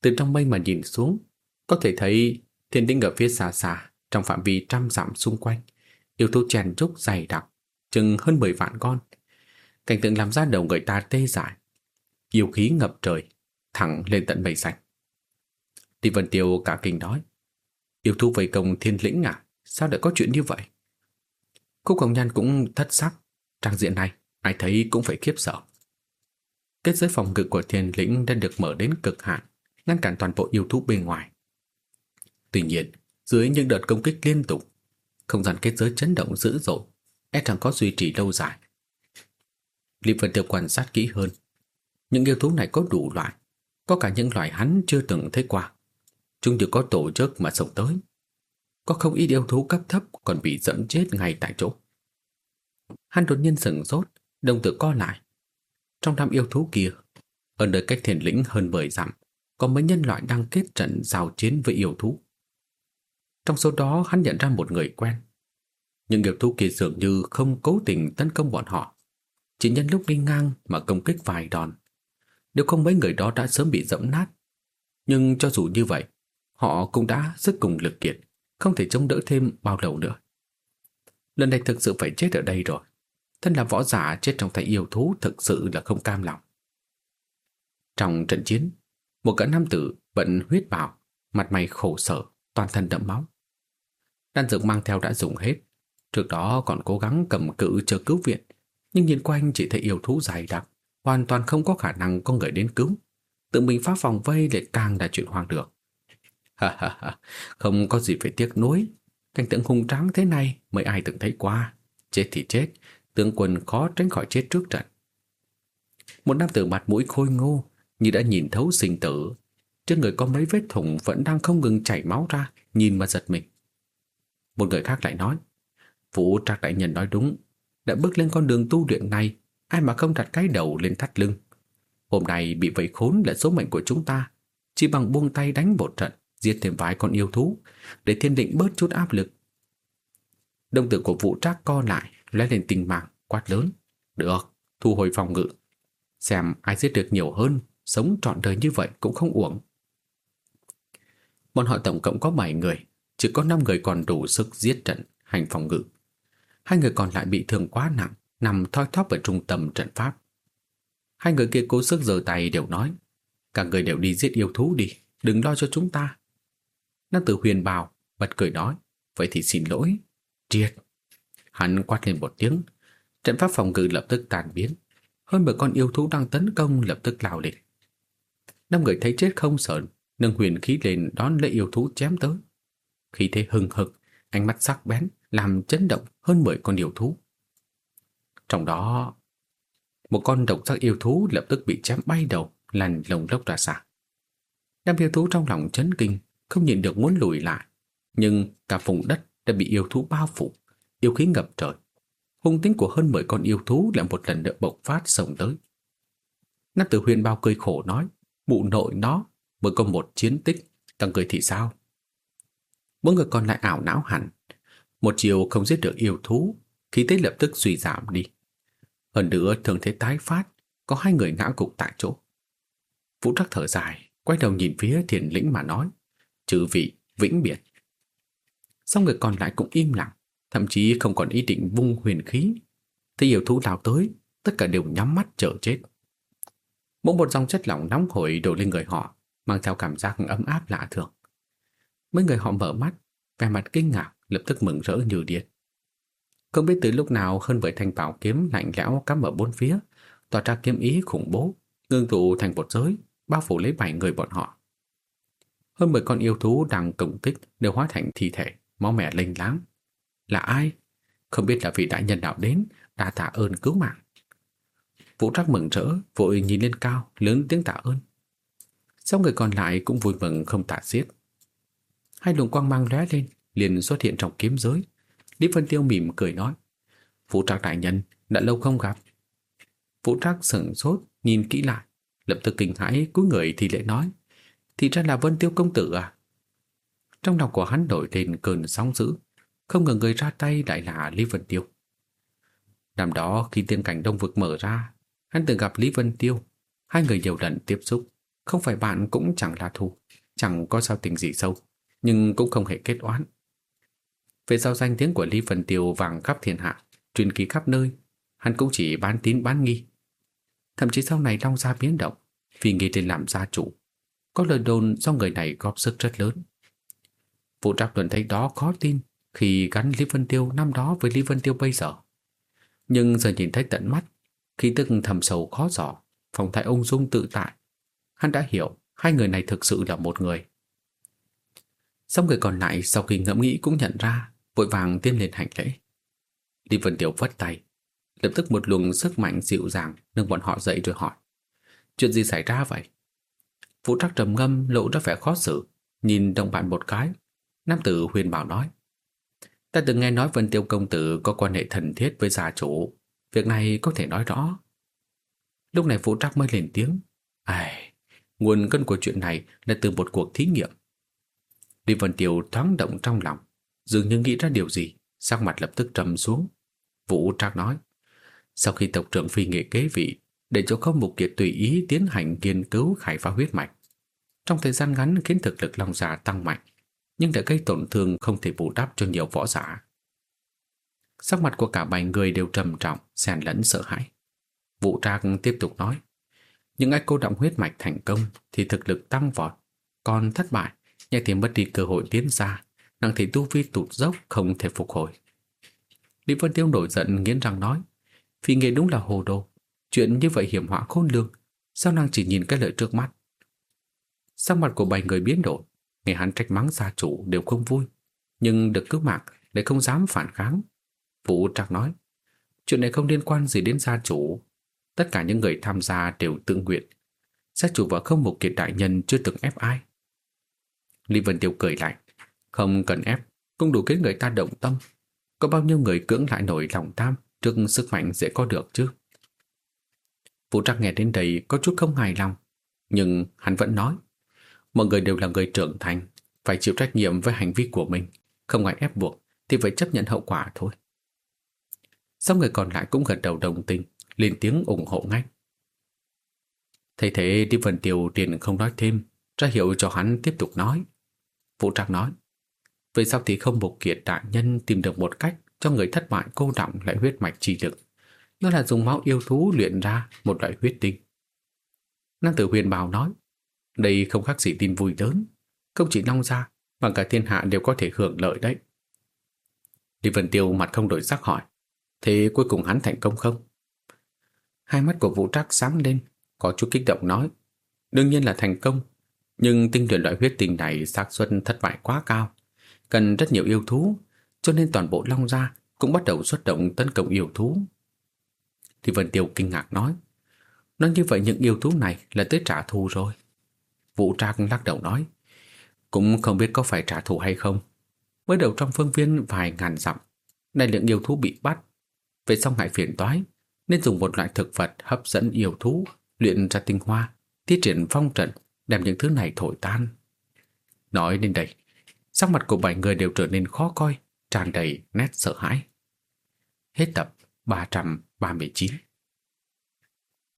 Từ trong mây mà nhìn xuống, có thể thấy thiên đinh ở phía xa xa, trong phạm vi trăm dặm xung quanh, yêu thú chèn trúc dày đặc, chừng hơn 10 vạn con. Cảnh tượng làm ra đầu người ta tê dại, yêu khí ngập trời, thẳng lên tận mây xanh. Tỷ Vân Tiêu cả kinh nói, yêu thú vây công thiên lĩnh à, sao lại có chuyện như vậy? Khúc Hồng Nhan cũng thất sắc, trang diện này ai thấy cũng phải khiếp sợ. Kết giới phòng ngự của thiên lĩnh đã được mở đến cực hạn, ngăn cản toàn bộ yêu thú bên ngoài. Tuy nhiên, dưới những đợt công kích liên tục, không gian kết giới chấn động dữ dội, e chẳng có duy trì lâu dài. Lý Vân Tiêu quan sát kỹ hơn, những yêu thú này có đủ loại, có cả những loài hắn chưa từng thấy qua. Chúng đều có tổ chức mà sống tới. Có không ít yêu thú cấp thấp còn bị dẫm chết ngay tại chỗ. Hắn đột nhiên sừng sốt, đồng tử co lại. Trong đám yêu thú kia, ở nơi cách thiền lĩnh hơn 10 dặm, có mấy nhân loại đang kết trận giao chiến với yêu thú. Trong số đó, hắn nhận ra một người quen. Nhưng nghiệp thú kia dường như không cố tình tấn công bọn họ. Chỉ nhân lúc đi ngang mà công kích vài đòn. Nếu không mấy người đó đã sớm bị dẫm nát. Nhưng cho dù như vậy, Họ cũng đã rất cùng lực kiệt, Không thể chống đỡ thêm bao lâu nữa. Lần này thực sự phải chết ở đây rồi. Thân là võ giả, chết trong tay yêu thú Thực sự là không cam lòng. Trong trận chiến, Một gã nam tử bận huyết bào, Mặt mày khổ sở, Toàn thân đẫm máu. Đan dược mang theo đã dùng hết. Trước đó còn cố gắng cầm cự chờ cứu viện, Nhưng nhìn quanh chỉ thấy yêu thú dài đặc, Hoàn toàn không có khả năng có người đến cứu. Tự mình phá phòng vây lại càng là chuyện hoang đường. Ha ha ha, Không có gì phải tiếc nuối. Cảnh tượng hùng tráng thế này Mới ai từng thấy qua. Chết thì chết, Tướng quân khó tránh khỏi chết trước trận. Một nam tử mặt mũi khôi ngô, Như đã nhìn thấu sinh tử. Trên người có mấy vết thủng Vẫn đang không ngừng chảy máu ra, Nhìn mà giật mình. Một người khác lại nói Vũ Trạc Đại Nhân nói đúng Đã bước lên con đường tu luyện này Ai mà không đặt cái đầu lên thắt lưng. Hôm nay bị vây khốn là số mệnh của chúng ta Chỉ bằng buông tay đánh một trận Giết thêm vài con yêu thú Để thiên định bớt chút áp lực. Đồng tử của Vũ Trác co lại lóe lên tình mạng quát lớn Được, thu hồi phòng ngự. Xem ai giết được nhiều hơn Sống trọn đời như vậy cũng không uổng. Bọn họ tổng cộng có 7 người chỉ có 5 người còn đủ sức giết trận, Hành phòng ngự. Hai người còn lại bị thương quá nặng, Nằm thoi thóp ở trung tâm trận pháp. Hai người kia cố sức giơ tay đều nói, Cả người đều đi giết yêu thú đi, Đừng lo cho chúng ta. Nam tử huyền bào bật cười nói, Vậy thì xin lỗi. Triệt. Hắn quát lên một tiếng, Trận pháp phòng ngự lập tức tàn biến. Hơn bởi con yêu thú đang tấn công lập tức lao lên. Năm người thấy chết không sợ Nâng huyền khí lên đón lấy yêu thú chém tới. Khi thế hừng hực Ánh mắt sắc bén Làm chấn động hơn 10 con yêu thú Trong đó Một con độc sắc yêu thú lập tức bị chém bay đầu lăn lồng lốc ra xa Đám yêu thú trong lòng chấn kinh Không nhìn được muốn lùi lại Nhưng cả vùng đất đã bị yêu thú bao phủ Yêu khí ngập trời Hung tính của hơn 10 con yêu thú lại một lần nữa bộc phát sông tới. Nam tử huyền bao cười khổ nói, mụ nội nó mới có một chiến tích, tăng cười thì sao? Mỗi người còn lại ảo não hẳn. Một chiều không giết được yêu thú, khí thế lập tức suy giảm đi. Hơn nữa thường thế tái phát, có hai người ngã gục tại chỗ. Vũ trắc thở dài, quay đầu nhìn phía thiền lĩnh mà nói, trừ vị, vĩnh biệt. Xong người còn lại cũng im lặng, thậm chí không còn ý định vung huyền khí. Thấy yêu thú lao tới, tất cả đều nhắm mắt chờ chết. Mỗi một dòng chất lỏng nóng hổi đổ lên người họ, mang theo cảm giác ấm áp lạ thường. Mấy người họ mở mắt, vẻ mặt kinh ngạc, lập tức mừng rỡ như điên. Không biết từ lúc nào hơn với thanh bảo kiếm lạnh lẽo cắm ở bốn phía, tỏa ra kiếm ý khủng bố, ngưng tụ thành một giới, bao phủ lấy bảy người bọn họ. Hơn mười con yêu thú đang công kích đều hóa thành thi thể, máu mẻ linh láng, là ai? Không biết là vị đại nhân nào đến đã tạ ơn cứu mạng. Vũ Trác mừng rỡ, vội nhìn lên cao, lớn tiếng tạ ơn. Sau người còn lại cũng vui mừng không tạ xiết. Hai luồng quang mang lóe lên, liền xuất hiện trong kiếm giới. Lý Vân Tiêu mỉm cười nói, Vũ Trác đại nhân, đã lâu không gặp. Vũ Trác sửng sốt, nhìn kỹ lại, lập tức kinh hãi cúi người thì lễ nói, thì ra là Vân Tiêu công tử à? Trong lòng của hắn nổi lên cơn sóng dữ, không ngờ người ra tay lại là Lý Vân Tiêu. Năm đó khi tiên cảnh đông vực mở ra, hắn từng gặp Lý Vân Tiêu. Hai người nhiều lần tiếp xúc, không phải bạn cũng chẳng là thù, chẳng có sao tình gì sâu, nhưng cũng không hề kết oán. Về sau danh tiếng của Lý Vân Tiêu vàng khắp thiên hạ, truyền kỳ khắp nơi, hắn cũng chỉ bán tín bán nghi. Thậm chí sau này Long Gia biến động, vì nghĩ lên làm gia chủ. Có lời đồn do người này góp sức rất lớn. Vụ trạc Tuần thấy đó khó tin, khi gắn Lý Vân Tiêu năm đó với Lý Vân Tiêu bây giờ. Nhưng giờ nhìn thấy tận mắt, khi tức thầm sầu khó giỏ, phong thái ung dung tự tại, hắn đã hiểu hai người này thực sự là một người. Xong người còn lại sau khi ngẫm nghĩ cũng nhận ra, vội vàng tiến lên hành lễ. Lý Vân Tiêu vất tay, lập tức một luồng sức mạnh dịu dàng nâng bọn họ dậy rồi hỏi. Chuyện gì xảy ra vậy? Vũ trắc trầm ngâm lộ ra vẻ khó xử, nhìn đồng bạn một cái. Nam tử huyền bảo nói. Ta từng nghe nói Vân Tiêu Công Tử có quan hệ thần thiết với gia chủ. Việc này có thể nói rõ. Lúc này Vũ Trác mới lên tiếng. Ai, nguồn cơn của chuyện này là từ một cuộc thí nghiệm. Lý Vân Tiêu thoáng động trong lòng, dường như nghĩ ra điều gì, sắc mặt lập tức trầm xuống. Vũ Trác nói, sau khi tộc trưởng phi nghệ kế vị, để cho không mục kiệt tùy ý tiến hành nghiên cứu khai phá huyết mạch. Trong thời gian ngắn khiến thực lực Long Giả tăng mạnh, nhưng đã gây tổn thương không thể bù đắp cho nhiều võ giả. Sắc mặt của cả bảy người đều trầm trọng, xen lẫn sợ hãi. Vũ Trác tiếp tục nói, những ai cô động huyết mạch thành công thì thực lực tăng vọt, còn thất bại, nhẹ thì mất đi cơ hội tiến ra, nàng thì tu vi tụt dốc không thể phục hồi. Lý Vân Tiêu nổi giận nghiến răng nói, phi nghề đúng là hồ đồ, chuyện như vậy hiểm họa khôn lường, sao nàng chỉ nhìn cái lợi trước mắt. Sắc mặt của bảy người biến đổi, nghe hắn trách mắng gia chủ đều không vui, nhưng được cứu mạng để không dám phản kháng. Vũ Trạc nói, chuyện này không liên quan gì đến gia chủ, tất cả những người tham gia đều tự nguyện. Gia chủ và không một kiệt đại nhân chưa từng ép ai. Lý Vân Tiêu cười lạnh, không cần ép, cũng đủ khiến người ta động tâm. Có bao nhiêu người cưỡng lại nổi lòng tham trước sức mạnh dễ có được chứ? Vũ Trác nghe đến đây có chút không hài lòng, nhưng hắn vẫn nói, mọi người đều là người trưởng thành, phải chịu trách nhiệm với hành vi của mình, không ai ép buộc thì phải chấp nhận hậu quả thôi. Sau người còn lại cũng gật đầu đồng tình, lên tiếng ủng hộ ngay. Thấy thế đi Vân Tiêu liền không nói thêm, ra hiệu cho hắn tiếp tục nói. Vũ Trác nói, vậy sao thì không một kiệt đại nhân tìm được một cách cho người thất bại cô động lại huyết mạch chi lực. Đó là dùng máu yêu thú luyện ra một loại huyết tinh. Nam tử huyền bào nói, đây không khác gì tin vui lớn, không chỉ Long Gia mà cả thiên hạ đều có thể hưởng lợi đấy. Lý Vân Tiêu mặt không đổi sắc hỏi, thế cuối cùng hắn thành công không? Hai mắt của Vũ Trác sáng lên, có chút kích động nói, đương nhiên là thành công, nhưng tinh luyện loại huyết tinh này xác suất thất bại quá cao, cần rất nhiều yêu thú, cho nên toàn bộ Long Gia cũng bắt đầu xuất động tấn công yêu thú. Thì Vân Tiêu kinh ngạc nói, nói như vậy những yêu thú này là tới trả thù rồi. Vũ Trác lắc đầu nói, cũng không biết có phải trả thù hay không. Mới đầu trong phương viên vài ngàn dặm, đại lượng yêu thú bị bắt. Về sau ngại phiền toái, nên dùng một loại thực vật hấp dẫn yêu thú, luyện ra tinh hoa, thi triển phong trận, đem những thứ này thổi tan. Nói đến đây, sắc mặt của bảy người đều trở nên khó coi, tràn đầy nét sợ hãi. Hết tập 339